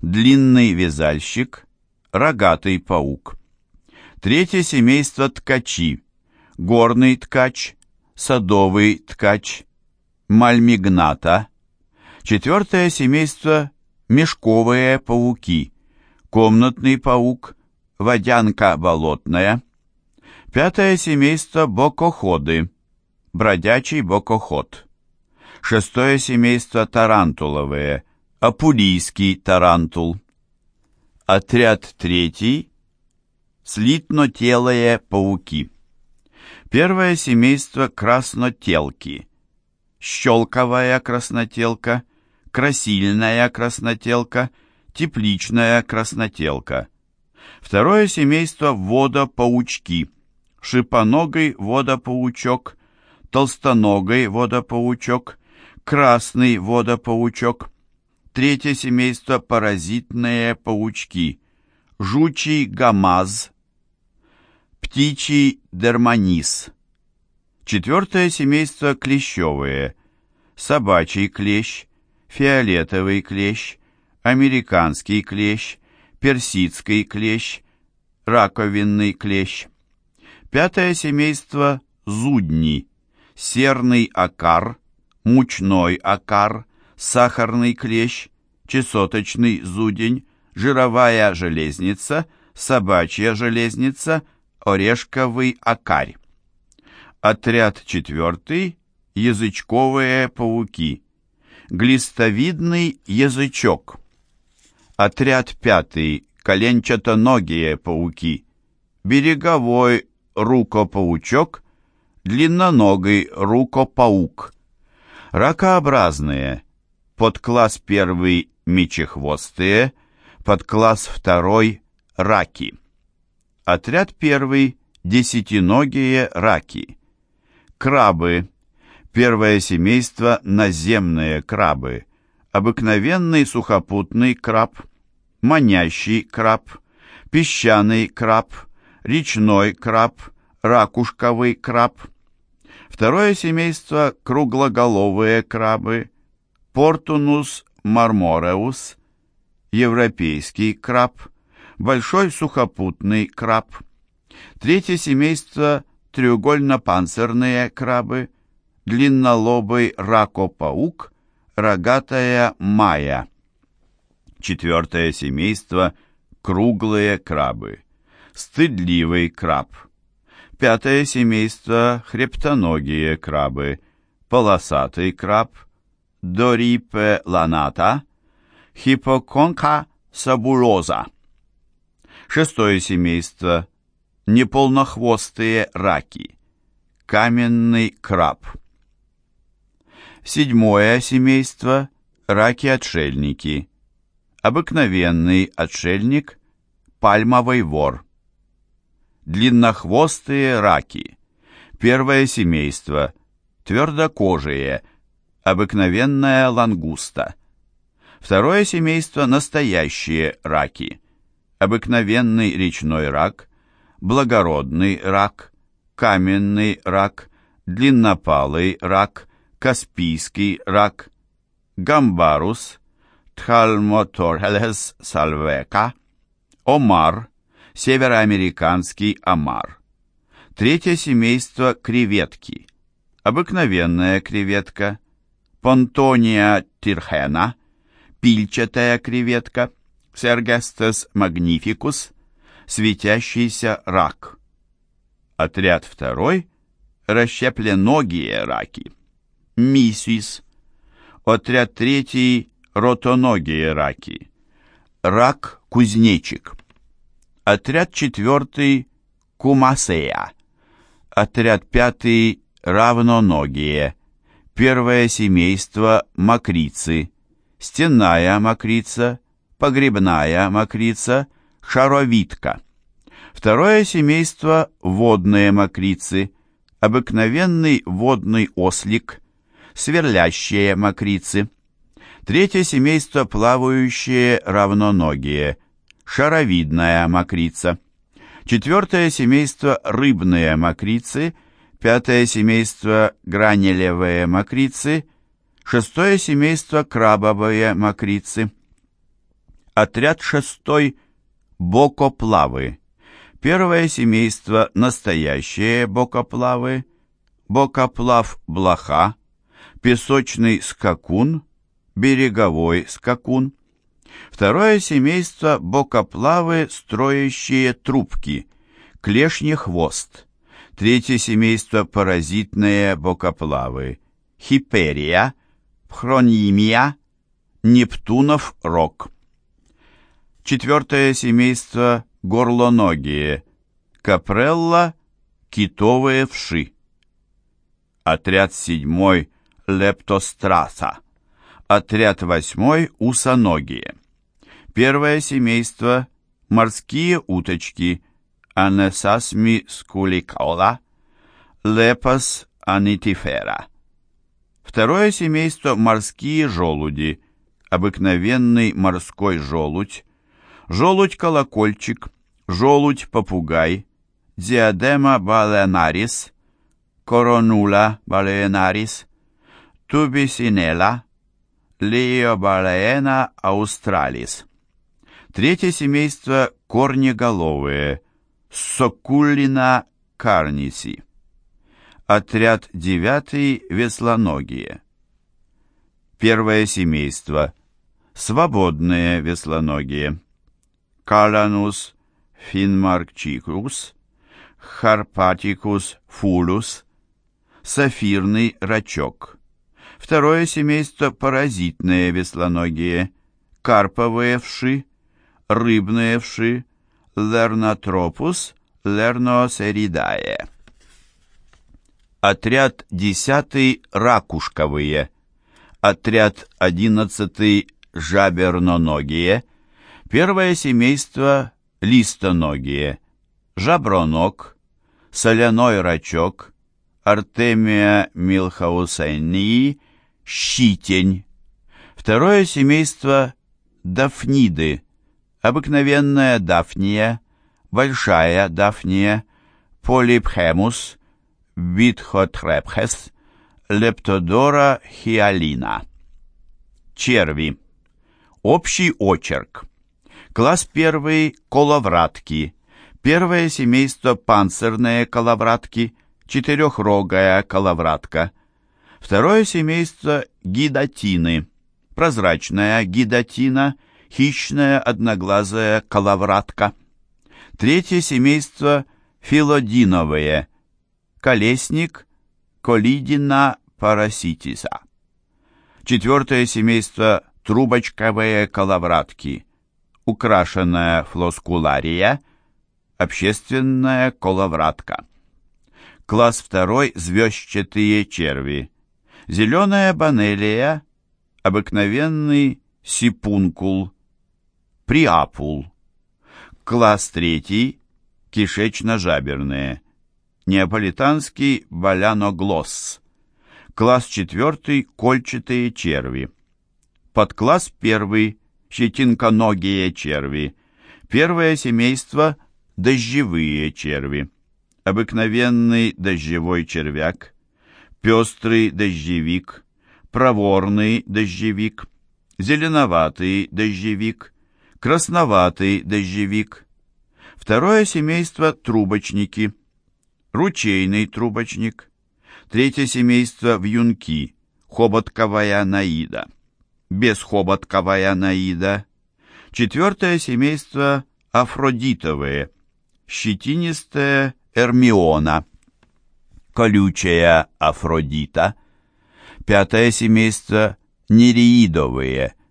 длинный вязальщик, рогатый паук. Третье семейство – ткачи. Горный ткач, садовый ткач, мальмигната. Четвертое семейство – мешковые пауки. Комнатный паук, водянка болотная. Пятое семейство – бокоходы, бродячий бокоход. Шестое семейство – тарантуловые, апулийский тарантул. Отряд третий – слитнотелые пауки. Первое семейство – краснотелки, щелковая краснотелка, красильная краснотелка, тепличная краснотелка. Второе семейство – водопаучки, шипоногий водопаучок, толстоногий водопаучок, красный водопаучок. Третье семейство – паразитные паучки, жучий гамаз, птичий дерманис. Четвертое семейство – клещевые, собачий клещ, фиолетовый клещ, американский клещ, персидский клещ, раковинный клещ. Пятое семейство – зудни, серный акар, мучной акар, сахарный клещ, чесоточный зудень, жировая железница, собачья железница, орешковый акарь. Отряд четвертый – язычковые пауки, глистовидный язычок. Отряд пятый – коленчатоногие пауки, береговой рукопаучок, длинноногий рукопаук. Ракообразные, подкласс первый – мечехвостые, подкласс второй – раки. Отряд первый – десятиногие раки. Крабы. Первое семейство – наземные крабы. Обыкновенный сухопутный краб, манящий краб, песчаный краб, речной краб, ракушковый краб. Второе семейство – круглоголовые крабы, Портунус мармореус, европейский краб, большой сухопутный краб. Третье семейство – треугольно-панцирные крабы, длиннолобый ракопаук, рогатая майя. Четвертое семейство – круглые крабы, стыдливый краб. Пятое семейство – хребтоногие крабы, полосатый краб, дорипе ланата, хипоконка сабулоза. Шестое семейство – неполнохвостые раки, каменный краб. Седьмое семейство – раки-отшельники, обыкновенный отшельник, пальмовый вор. Длиннохвостые раки. Первое семейство. Твердокожие. Обыкновенная лангуста. Второе семейство – настоящие раки. Обыкновенный речной рак, благородный рак, каменный рак, длиннопалый рак, каспийский рак, гамбарус, тхальмоторхелес сальвека, омар, североамериканский омар. Третье семейство – креветки. Обыкновенная креветка, понтония тирхена – пильчатая креветка, Сергестес магнификус, светящийся рак. Отряд второй – расщепленогие раки, мисис. Отряд третий – ротоногие раки, рак-кузнечик. Отряд четвертый – кумасея. Отряд пятый – равноногие. Первое семейство – макрицы стенная мокрица, погребная мокрица, шаровидка. Второе семейство – водные мокрицы, обыкновенный водный ослик, сверлящие мокрицы. Третье семейство – плавающие равноногие, шаровидная мокрица. Четвертое семейство – рыбные мокрицы, пятое семейство – гранелевые мокрицы – Шестое семейство крабовые мокрицы. Отряд шестой бокоплавы. Первое семейство настоящие бокоплавы. Бокоплав блоха. Песочный скакун. Береговой скакун. Второе семейство бокоплавы, строящие трубки. Клешний хвост. Третье семейство паразитные бокоплавы. Хиперия – Хронимия, Нептунов рог. Четвертое семейство горлоногие, Капрелла, китовые вши. Отряд седьмой Лептостраса. Отряд восьмой усоногие. Первое семейство морские уточки Анесасми скуликаула, Лепас анитифера. Второе семейство – морские желуди, обыкновенный морской желудь, желудь-колокольчик, желудь-попугай, диадема баленарис, коронула баленарис, тубисинела, Eubalaena australis. Третье семейство – корнеголовые, Sacculina carcini. Отряд девятый веслоногие. Первое семейство. Свободные веслоногие. Calanus finmarchicus, Harpacticus fulvus, сафирный рачок. Второе семейство паразитные веслоногие, карповые вши, рыбные вши, лернотропус, лерносеридае. Отряд 10 ракушковые. Отряд 11 жаберноногие. Первое семейство листоногие. Жаброног, соляной рачок, Артемия милхаусении, щитень. Второе семейство дафниды. Обыкновенная дафния, большая дафния, полипхемус, Витхотрепхес, Лептодора хиалина. Черви. Общий очерк. Класс первый – коловратки. Первое семейство – панцирные коловратки, четырехрогая коловратка. Второе семейство – гидатины. Прозрачная гидатина, хищная одноглазая коловратка. Третье семейство – филодиновые – колесник Колидина параситиса. Четвертое семейство трубочковые коловратки, украшенная флоскулария, общественная коловратка. Класс второй звездчатые черви. Зеленая банелия, обыкновенный сипункул, приапул. Класс третий – кишечно-жаберные. Неаполитанский баляноглосс. Класс четвертый – кольчатые черви. Подкласс первый – щетинконогие черви. Первое семейство – дождевые черви. Обыкновенный дождевой червяк, пестрый дождевик, проворный дождевик, зеленоватый дождевик, красноватый дождевик. Второе семейство – трубочники, ручейный трубочник. Третье семейство – вьюнки, хоботковая наида, бесхоботковая наида. Четвертое семейство – афродитовые, щетинистая эрмиона, колючая афродита. Пятое семейство – нереидовые –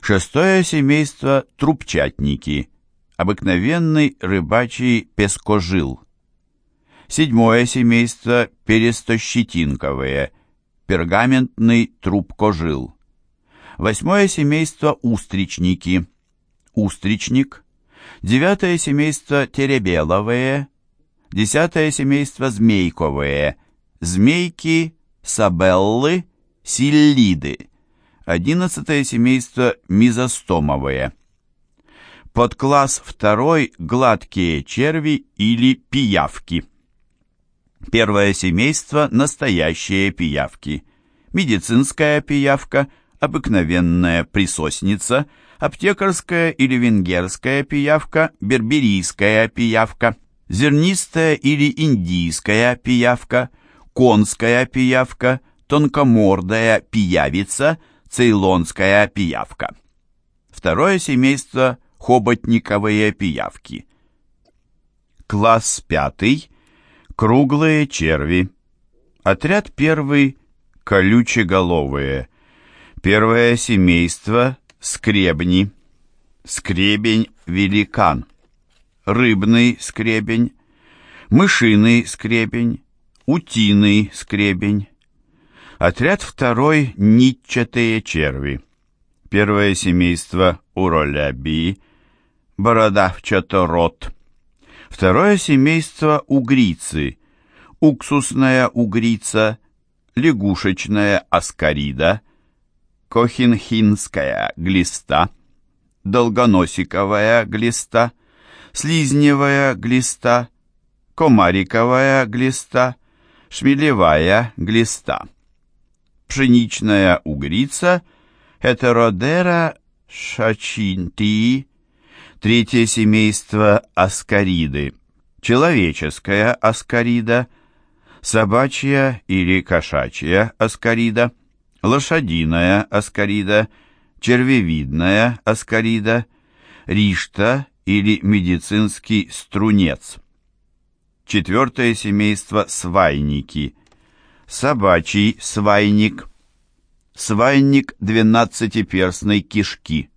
Шестое семейство – трубчатники, обыкновенный рыбачий пескожил. Седьмое семейство – перестощетинковые, пергаментный трубкожил. Восьмое семейство – устричники, устричник. Девятое семейство – теребеловые. Десятое семейство – змейковые, змейки, сабеллы, силлиды. Одиннадцатое семейство мизостомовые. Подкласс второй – гладкие черви или пиявки. Первое семейство – настоящие пиявки. Медицинская пиявка, обыкновенная присосница, аптекарская или венгерская пиявка, берберийская пиявка, зернистая или индийская пиявка, конская пиявка, тонкомордая пиявица – цейлонская пиявка. Второе семейство – хоботниковые пиявки. Класс пятый – круглые черви. Отряд первый – колючеголовые. Первое семейство – скребни. Скребень-великан. Рыбный скребень. Мышиный скребень. Утиный скребень. Отряд второй – нитчатые черви. Первое семейство – уроляби, бородавчаторот. Второе семейство – угрицы, уксусная угрица, лягушечная аскарида, кохинхинская глиста, долгоносиковая глиста, слизневая глиста, комариковая глиста, шмелевая глиста пшеничная угрица, Heterodera шачинтии, третье семейство аскариды, человеческая аскарида, собачья или кошачья аскарида, лошадиная аскарида, червевидная аскарида, ришта или медицинский струнец. Четвертое семейство свайники, собачий свайник, свайник двенадцатиперстной кишки.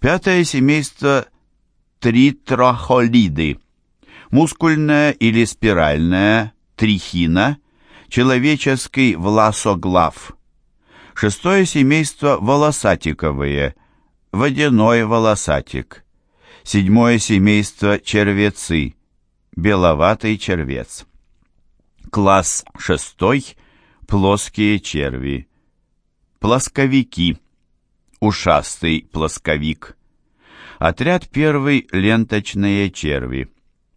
Пятое семейство тритрохолиды, мускульная или спиральная трихина, человеческий власоглав. Шестое семейство волосатиковые, водяной волосатик. Седьмое семейство червецы, беловатый червец. Класс шестой – плоские черви. Плосковики. Ушастый плосковик. Отряд первый – ленточные черви.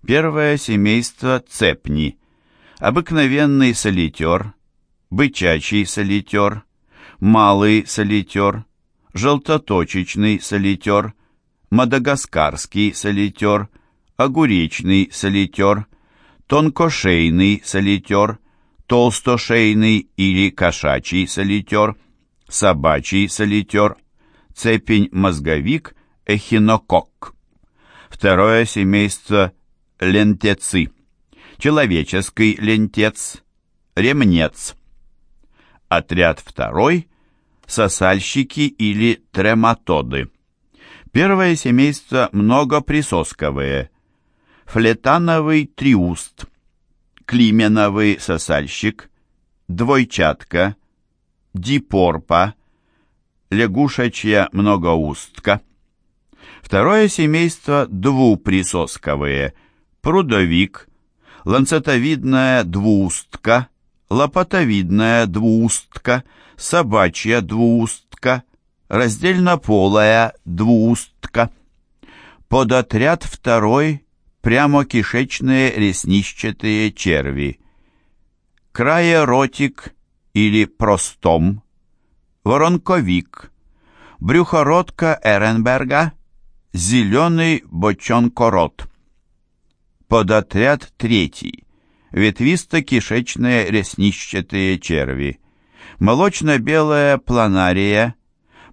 Первое семейство – цепни. Обыкновенный солитер, бычачий солитер, малый солитер, желтоточечный солитер, мадагаскарский солитер, огуречный солитер – тонкошейный солитер, толстошейный или кошачий солитер, собачий солитер, цепень-мозговик, эхинокок. Второе семейство – лентецы, человеческий лентец, ремнец. Отряд второй – сосальщики или трематоды. Первое семейство многоприсосковые, флетановый триуст, клименовый сосальщик, двойчатка, дипорпа, лягушачья многоустка. Второе семейство двуприсосковые, прудовик, ланцетовидная двуустка, лопатовидная двуустка, собачья двуустка, раздельнополая двуустка. Подотряд второй – прямокишечные ресничатые черви. Краеротик или простом, воронковик, брюхородка Эренберга, зеленый бочонкород. Подотряд третий – ветвисто-кишечные ресничатые черви. Молочно-белая планария,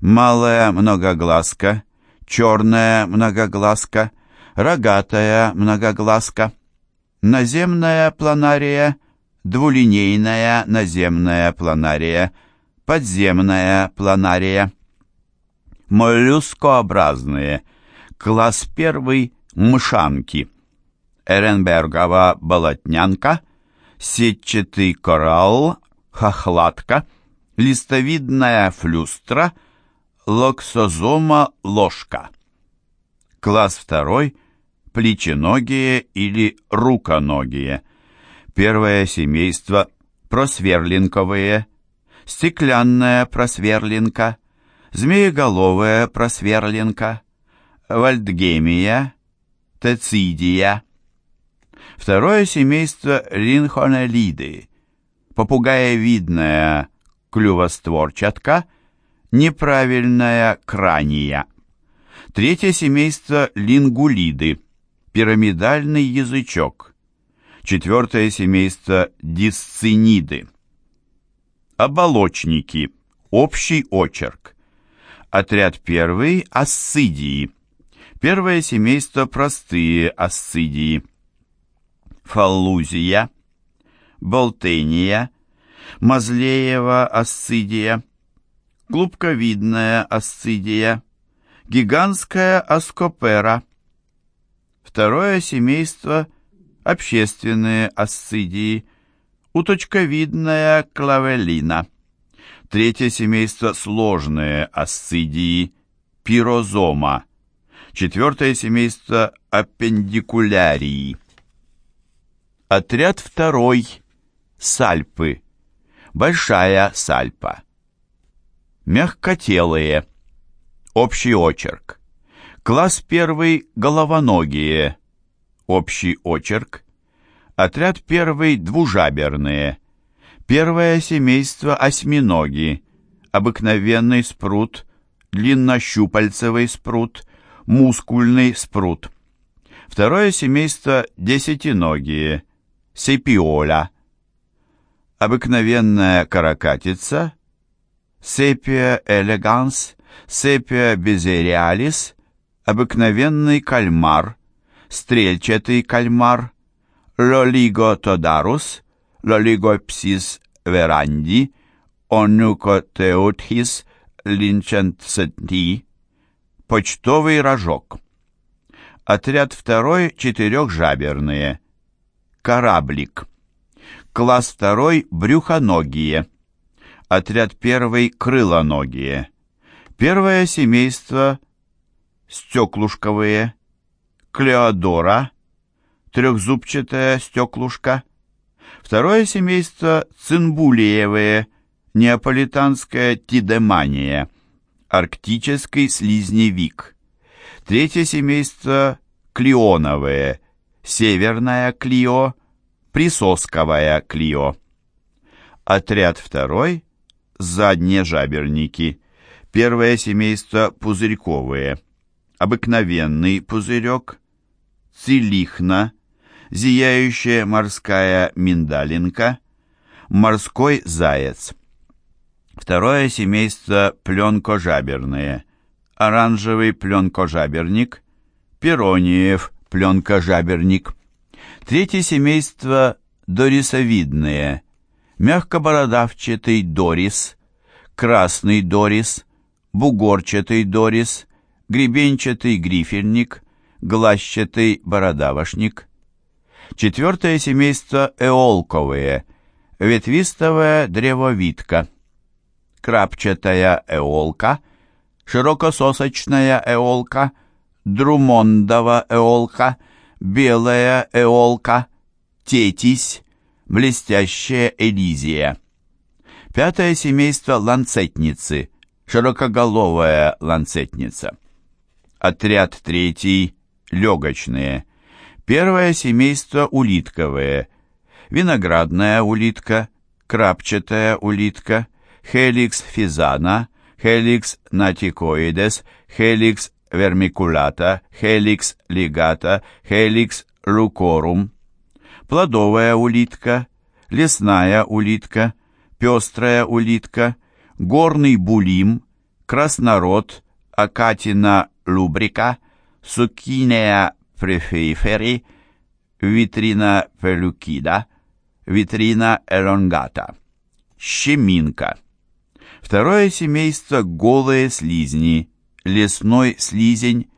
малая многоглазка, черная многоглазка, рогатая многоглазка, наземная планария, двулинейная наземная планария, подземная планария. Моллюскообразные, класс первый, мшанки. Эренбергова болотнянка, сетчатый коралл, хохлатка, листовидная флюстра – локсозома ложка. Класс второй – плеченогие или руконогие. Первое семейство – просверлинковые, стеклянная просверлинка, змееголовая просверлинка, вальдгемия, тецидия. Второе семейство – ринхонелиды, попугаевидная клювостворчатка – неправильная крания. Третье семейство лингулиды, пирамидальный язычок. Четвертое семейство дисциниды. Оболочники, общий очерк. Отряд первый – ассидии. Первое семейство – простые ассидии. Фаллузия, Болтения, Мазлеева ассидия – клубковидная асцидия, гигантская аскопера. Второе семейство – общественные асцидии, уточковидная клавелина. Третье семейство – сложные асцидии, пирозома. Четвертое семейство – аппендикулярии. Отряд второй – сальпы. Большая сальпа Мягкотелые. Общий очерк. Класс первый – головоногие. Общий очерк. Отряд первый – двужаберные. Первое семейство – осьминоги. Обыкновенный спрут, длиннощупальцевый спрут, мускульный спрут. Второе семейство – десятиногие. Сепиоля. Обыкновенная каракатица – Сепия элеганс, сепия безериалис, обыкновенный кальмар, стрельчатый кальмар, лолиготодарус, лолигопсис веранди, онукотеутхис линчентсети, почтовый рожок. Отряд второй четырехжаберные. Кораблик. Класс второй брюхоногие. Отряд первый – крылоногие. Первое семейство – стеклушковые. Клеодора – трехзубчатая стеклушка. Второе семейство – цинбулиевые, неаполитанская тидемания, арктический слизневик. Третье семейство – клеоновые, северная клио, присосковая клио. Отряд второй – задние жаберники. Первое семейство пузырьковые. Обыкновенный пузырек, цилихна, зияющая морская миндалинка, морской заяц. Второе семейство пленкожаберные. Оранжевый пленкожаберник, пирониев пленкожаберник. Третье семейство дорисовидные – мягкобородавчатый дорис, красный дорис, бугорчатый дорис, гребенчатый грифельник, глазчатый бородавошник. Четвертое семейство эолковые, ветвистовая древовидка, крапчатая эолка, широкососочная эолка, Друмондова эолка, белая эолка, тетись, блестящая элизия. Пятое семейство ланцетницы, широкоголовая ланцетница. Отряд третий – легочные. Первое семейство улитковые. Виноградная улитка, крапчатая улитка, хеликс физана, хеликс натикоидес, хеликс вермикулата, хеликс лигата, хеликс рукорум. Плодовая улитка, лесная улитка, пестрая улитка, горный булим, краснород, акатина лубрика, сукинея префейфери, витрина пелюкида, витрина элонгата, щеминка. Второе семейство – голые слизни, лесной слизень,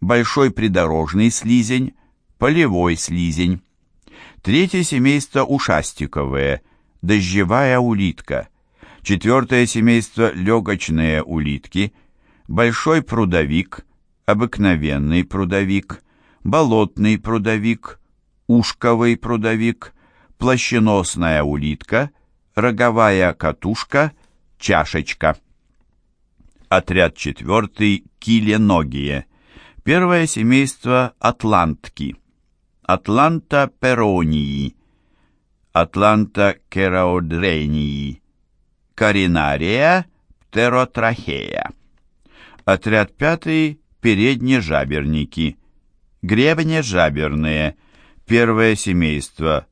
большой придорожный слизень, полевой слизень. Третье семейство – ушастиковые, дождевая улитка. Четвертое семейство – легочные улитки, большой прудовик, обыкновенный прудовик, болотный прудовик, ушковый прудовик, плащеносная улитка, роговая катушка, чашечка. Отряд четвертый – киленогие. Первое семейство – атлантки. Атланта перонии. Атланта кераодрении. Каринария птеротрахея. Отряд пятый – переднежаберники. Гребнежаберные. Первое семейство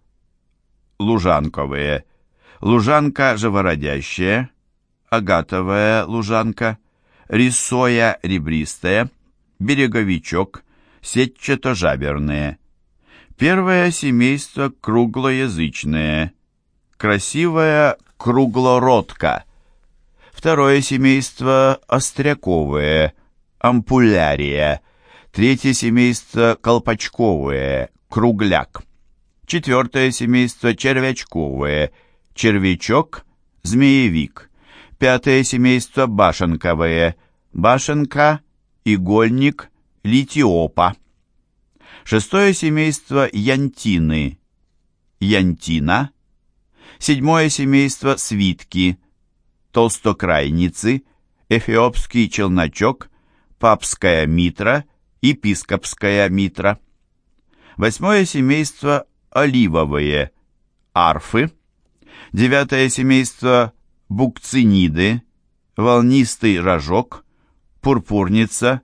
– лужанковые. Лужанка живородящая. Агатовая лужанка. Рисоя ребристая. Береговичок. Сетчато-жаберные. Первое семейство круглоязычное. Красивая круглородка. Второе семейство остряковое. Ампулярия. Третье семейство колпачковое. Кругляк. Четвертое семейство червячковое. Червячок. Змеевик. Пятое семейство башенковое. Башенка. Игольник. Литиопа. Шестое семейство янтины, янтина. Седьмое семейство свитки, толстокрайницы, эфиопский челночок, папская митра, епископская митра. Восьмое семейство оливовые, арфы. Девятое семейство букциниды, волнистый рожок, пурпурница,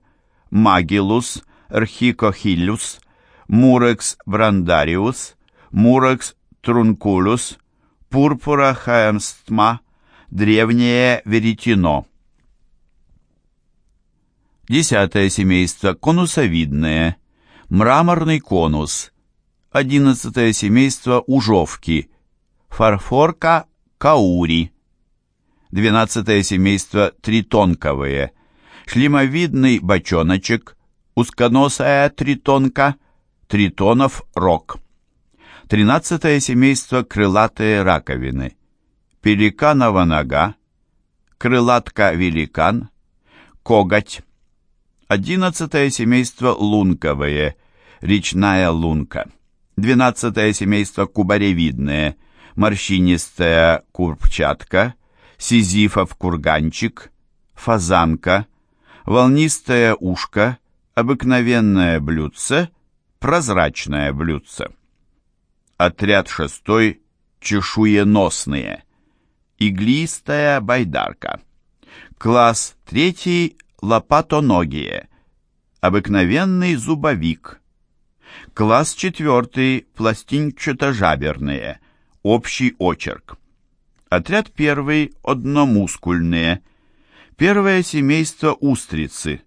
магилус, архикохилюс, Мурекс брандариус, Мурекс трункулус, Пурпура хаемстма, древнее веретено. Десятое семейство конусовидное, мраморный конус. Одиннадцатое семейство ужовки, фарфорка каури. Двенадцатое семейство тритонковые, шлемовидный бочоночек, узконосая тритонка, Тритонов рог. Тринадцатое семейство крылатые раковины. Пеликанова нога, крылатка-великан, коготь. Одиннадцатое семейство лунковые, речная лунка. Двенадцатое семейство кубаревидное, морщинистая курпчатка, сизифов курганчик, фазанка, волнистое ушко, обыкновенное блюдце – прозрачное блюдце. Отряд шестой – чешуеносные. Иглистая байдарка. Класс третий – лопатоногие. Обыкновенный зубовик. Класс четвертый – пластинчато-жаберные. Общий очерк. Отряд первый – одномускульные. Первое семейство устрицы.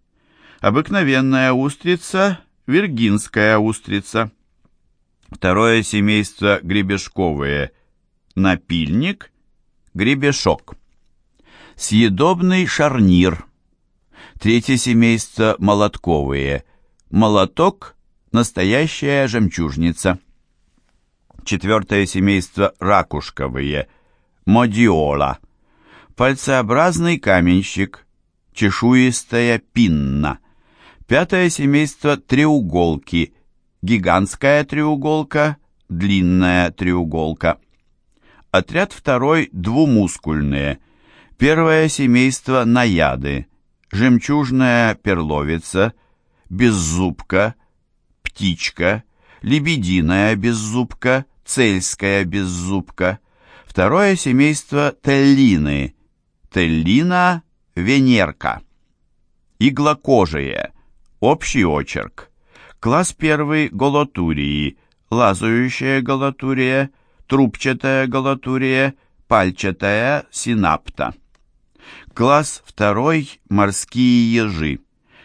Обыкновенная устрица Виргинская устрица. Второе семейство гребешковые. Напильник, гребешок. Съедобный шарнир. Третье семейство молотковые. Молоток, настоящая жемчужница. Четвертое семейство ракушковые. Модиола. Пальцеобразный каменщик. Чешуистая пинна Пятое семейство треуголки. Гигантская треуголка, длинная треуголка. Отряд второй двумускульные. Первое семейство наяды. Жемчужная перловица, беззубка, птичка, лебединая беззубка, цельская беззубка. Второе семейство теллины. Теллина венерка. Иглокожие. Общий очерк. Класс первый голотурии. Лазающая голотурия, трубчатая голотурия, пальчатая синапта. Класс второй морские ежи.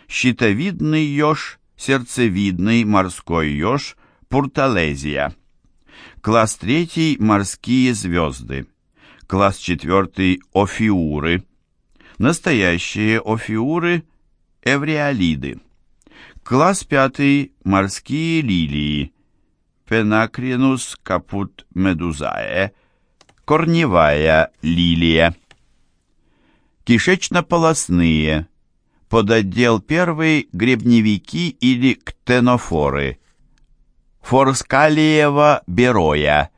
Щитовидный еж, сердцевидный морской еж, пурталезия. Класс третий морские звезды. Класс четвертый офиуры. Настоящие офиуры эвриалиды. Класс пятый морские лилии. Пенакринус капут медузае. Корневая лилия. Кишечно-полосные. Подотдел первый гребневики или ктенофоры. Форскалиева бероя.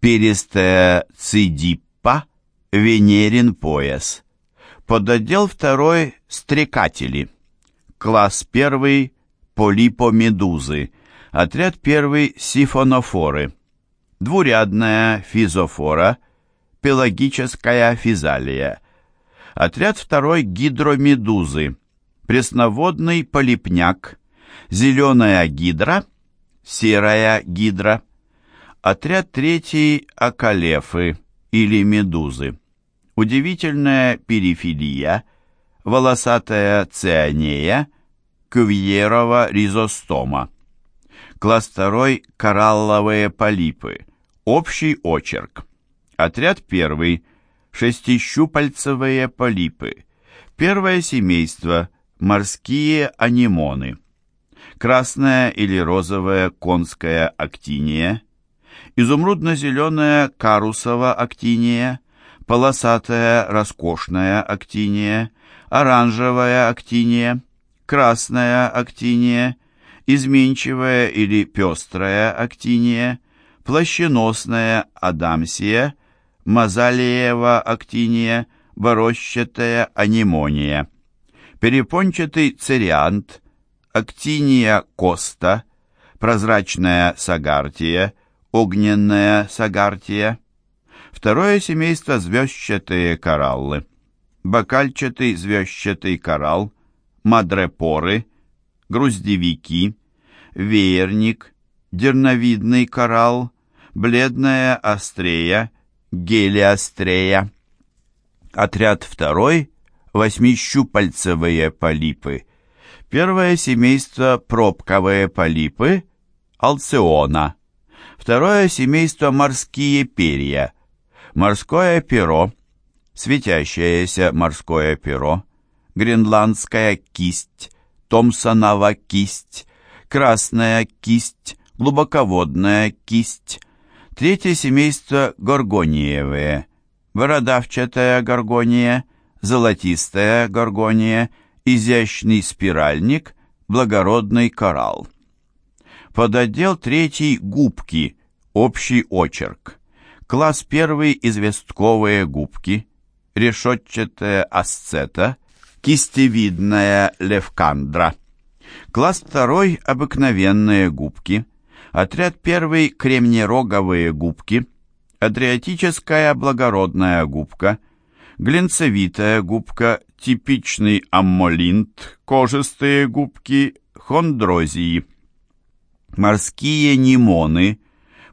Перистая цидиппа. Венерин пояс. Подотдел второй стрекатели. Класс первый полипомедузы. Отряд первый сифонофоры. Двурядная физофора. Пелагическая физалия. Отряд второй гидромедузы. Пресноводный полипняк. Зеленая гидра. Серая гидра. Отряд третий акалефы или медузы. Удивительная перифилия. Волосатая цианея. Кувьерова ризостома. Класс второй коралловые полипы. Общий очерк. Отряд первый шестищупальцевые полипы. Первое семейство – морские анимоны. Красная или розовая конская актиния, изумрудно-зеленая карусова актиния, полосатая роскошная актиния, оранжевая актиния, красная актиния, изменчивая или пестрая актиния, плащеносная адамсия, мазалиева актиния, борощатая анимония, перепончатый цериант, актиния коста, прозрачная сагартия, огненная сагартия. Второе семейство звездчатые кораллы. Бокальчатый звездчатый коралл, мадрепоры, груздевики, веерник, дерновидный коралл, бледная острея, гелиострея. Отряд второй – восьмищупальцевые полипы. Первое семейство – пробковые полипы – алциона. Второе семейство – морские перья. Морское перо – светящееся морское перо, гренландская кисть, томсонова кисть, красная кисть, глубоководная кисть – Третье семейство горгониевые. Бородавчатая горгония, золотистая горгония, изящный спиральник, благородный коралл. Подотдел третий губки, общий очерк. Класс первый известковые губки, решетчатая асцета, кистевидная левкандра. Класс второй обыкновенные губки, Отряд первый – кремнероговые губки, адриатическая благородная губка, глинцевитая губка, типичный аммолинт, кожистые губки, хондрозии, морские немоны,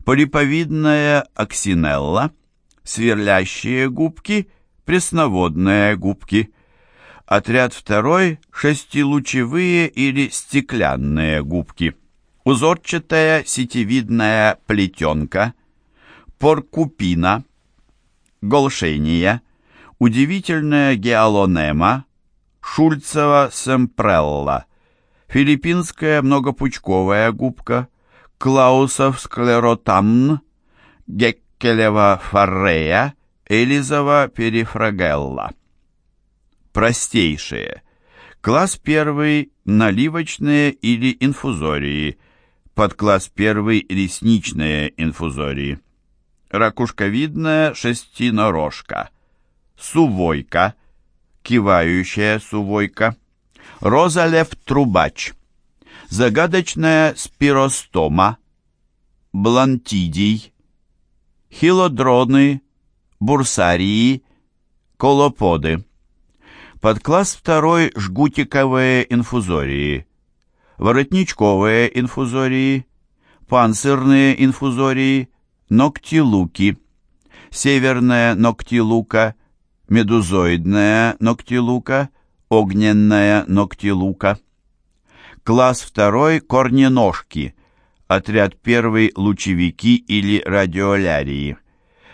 полиповидная аксинелла, сверлящие губки, пресноводные губки. Отряд второй – шестилучевые или стеклянные губки узорчатая сетевидная плетенка, поркупина, голшения, удивительная геалонема, шульцева семпрелла, филиппинская многопучковая губка, клаусов склеротамн, геккелева фаррея, элизова перифрагелла. Простейшие. Класс первый – наливочные или инфузории. Подкласс первый – ресничные инфузории. Ракушковидная шестинорожка. Сувойка. Кивающая сувойка. Розалев-трубач. Загадочная спиростома. Блантидий. Хилодроны. Бурсарии. Колоподы. Подкласс второй – жгутиковые инфузории, воротничковые инфузории, панцирные инфузории, ногтилуки, северная ногтилука, медузоидная ногтилука, огненная ногтилука. Класс второй – корненожки, отряд первый – лучевики или радиолярии,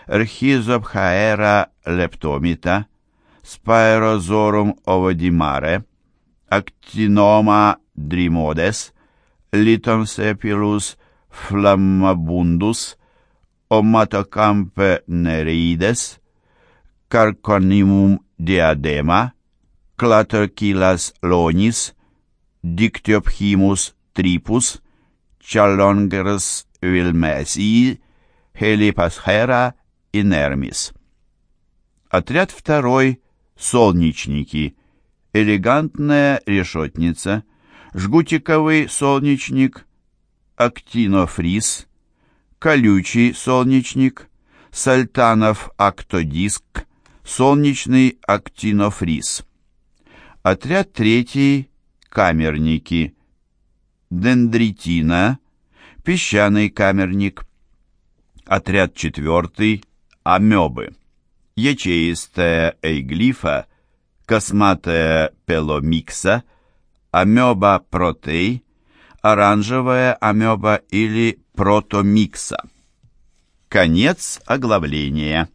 Рхизопхаэра лептомита – Sphaerozorum ovodimare, Actinoma drimodes, Lithomcephalus flammabundus, Omatocampe nereides, Carconimum diadema, Clatercilas lonis, Dictyophymus tripus, Chalongers vilmesii, Helipaschera inermis. Отряд второй солнечники, элегантная решетница, жгутиковый солнечник, актинофриз, колючий солнечник, сальтанов актодиск, солнечный актинофриз. Отряд третий – камерники, дендритина, песчаный камерник. Отряд четвертый – амебы ячеистая эйглифа, косматая пеломикса, амеба протей, оранжевая амеба или протомикса. Конец оглавления.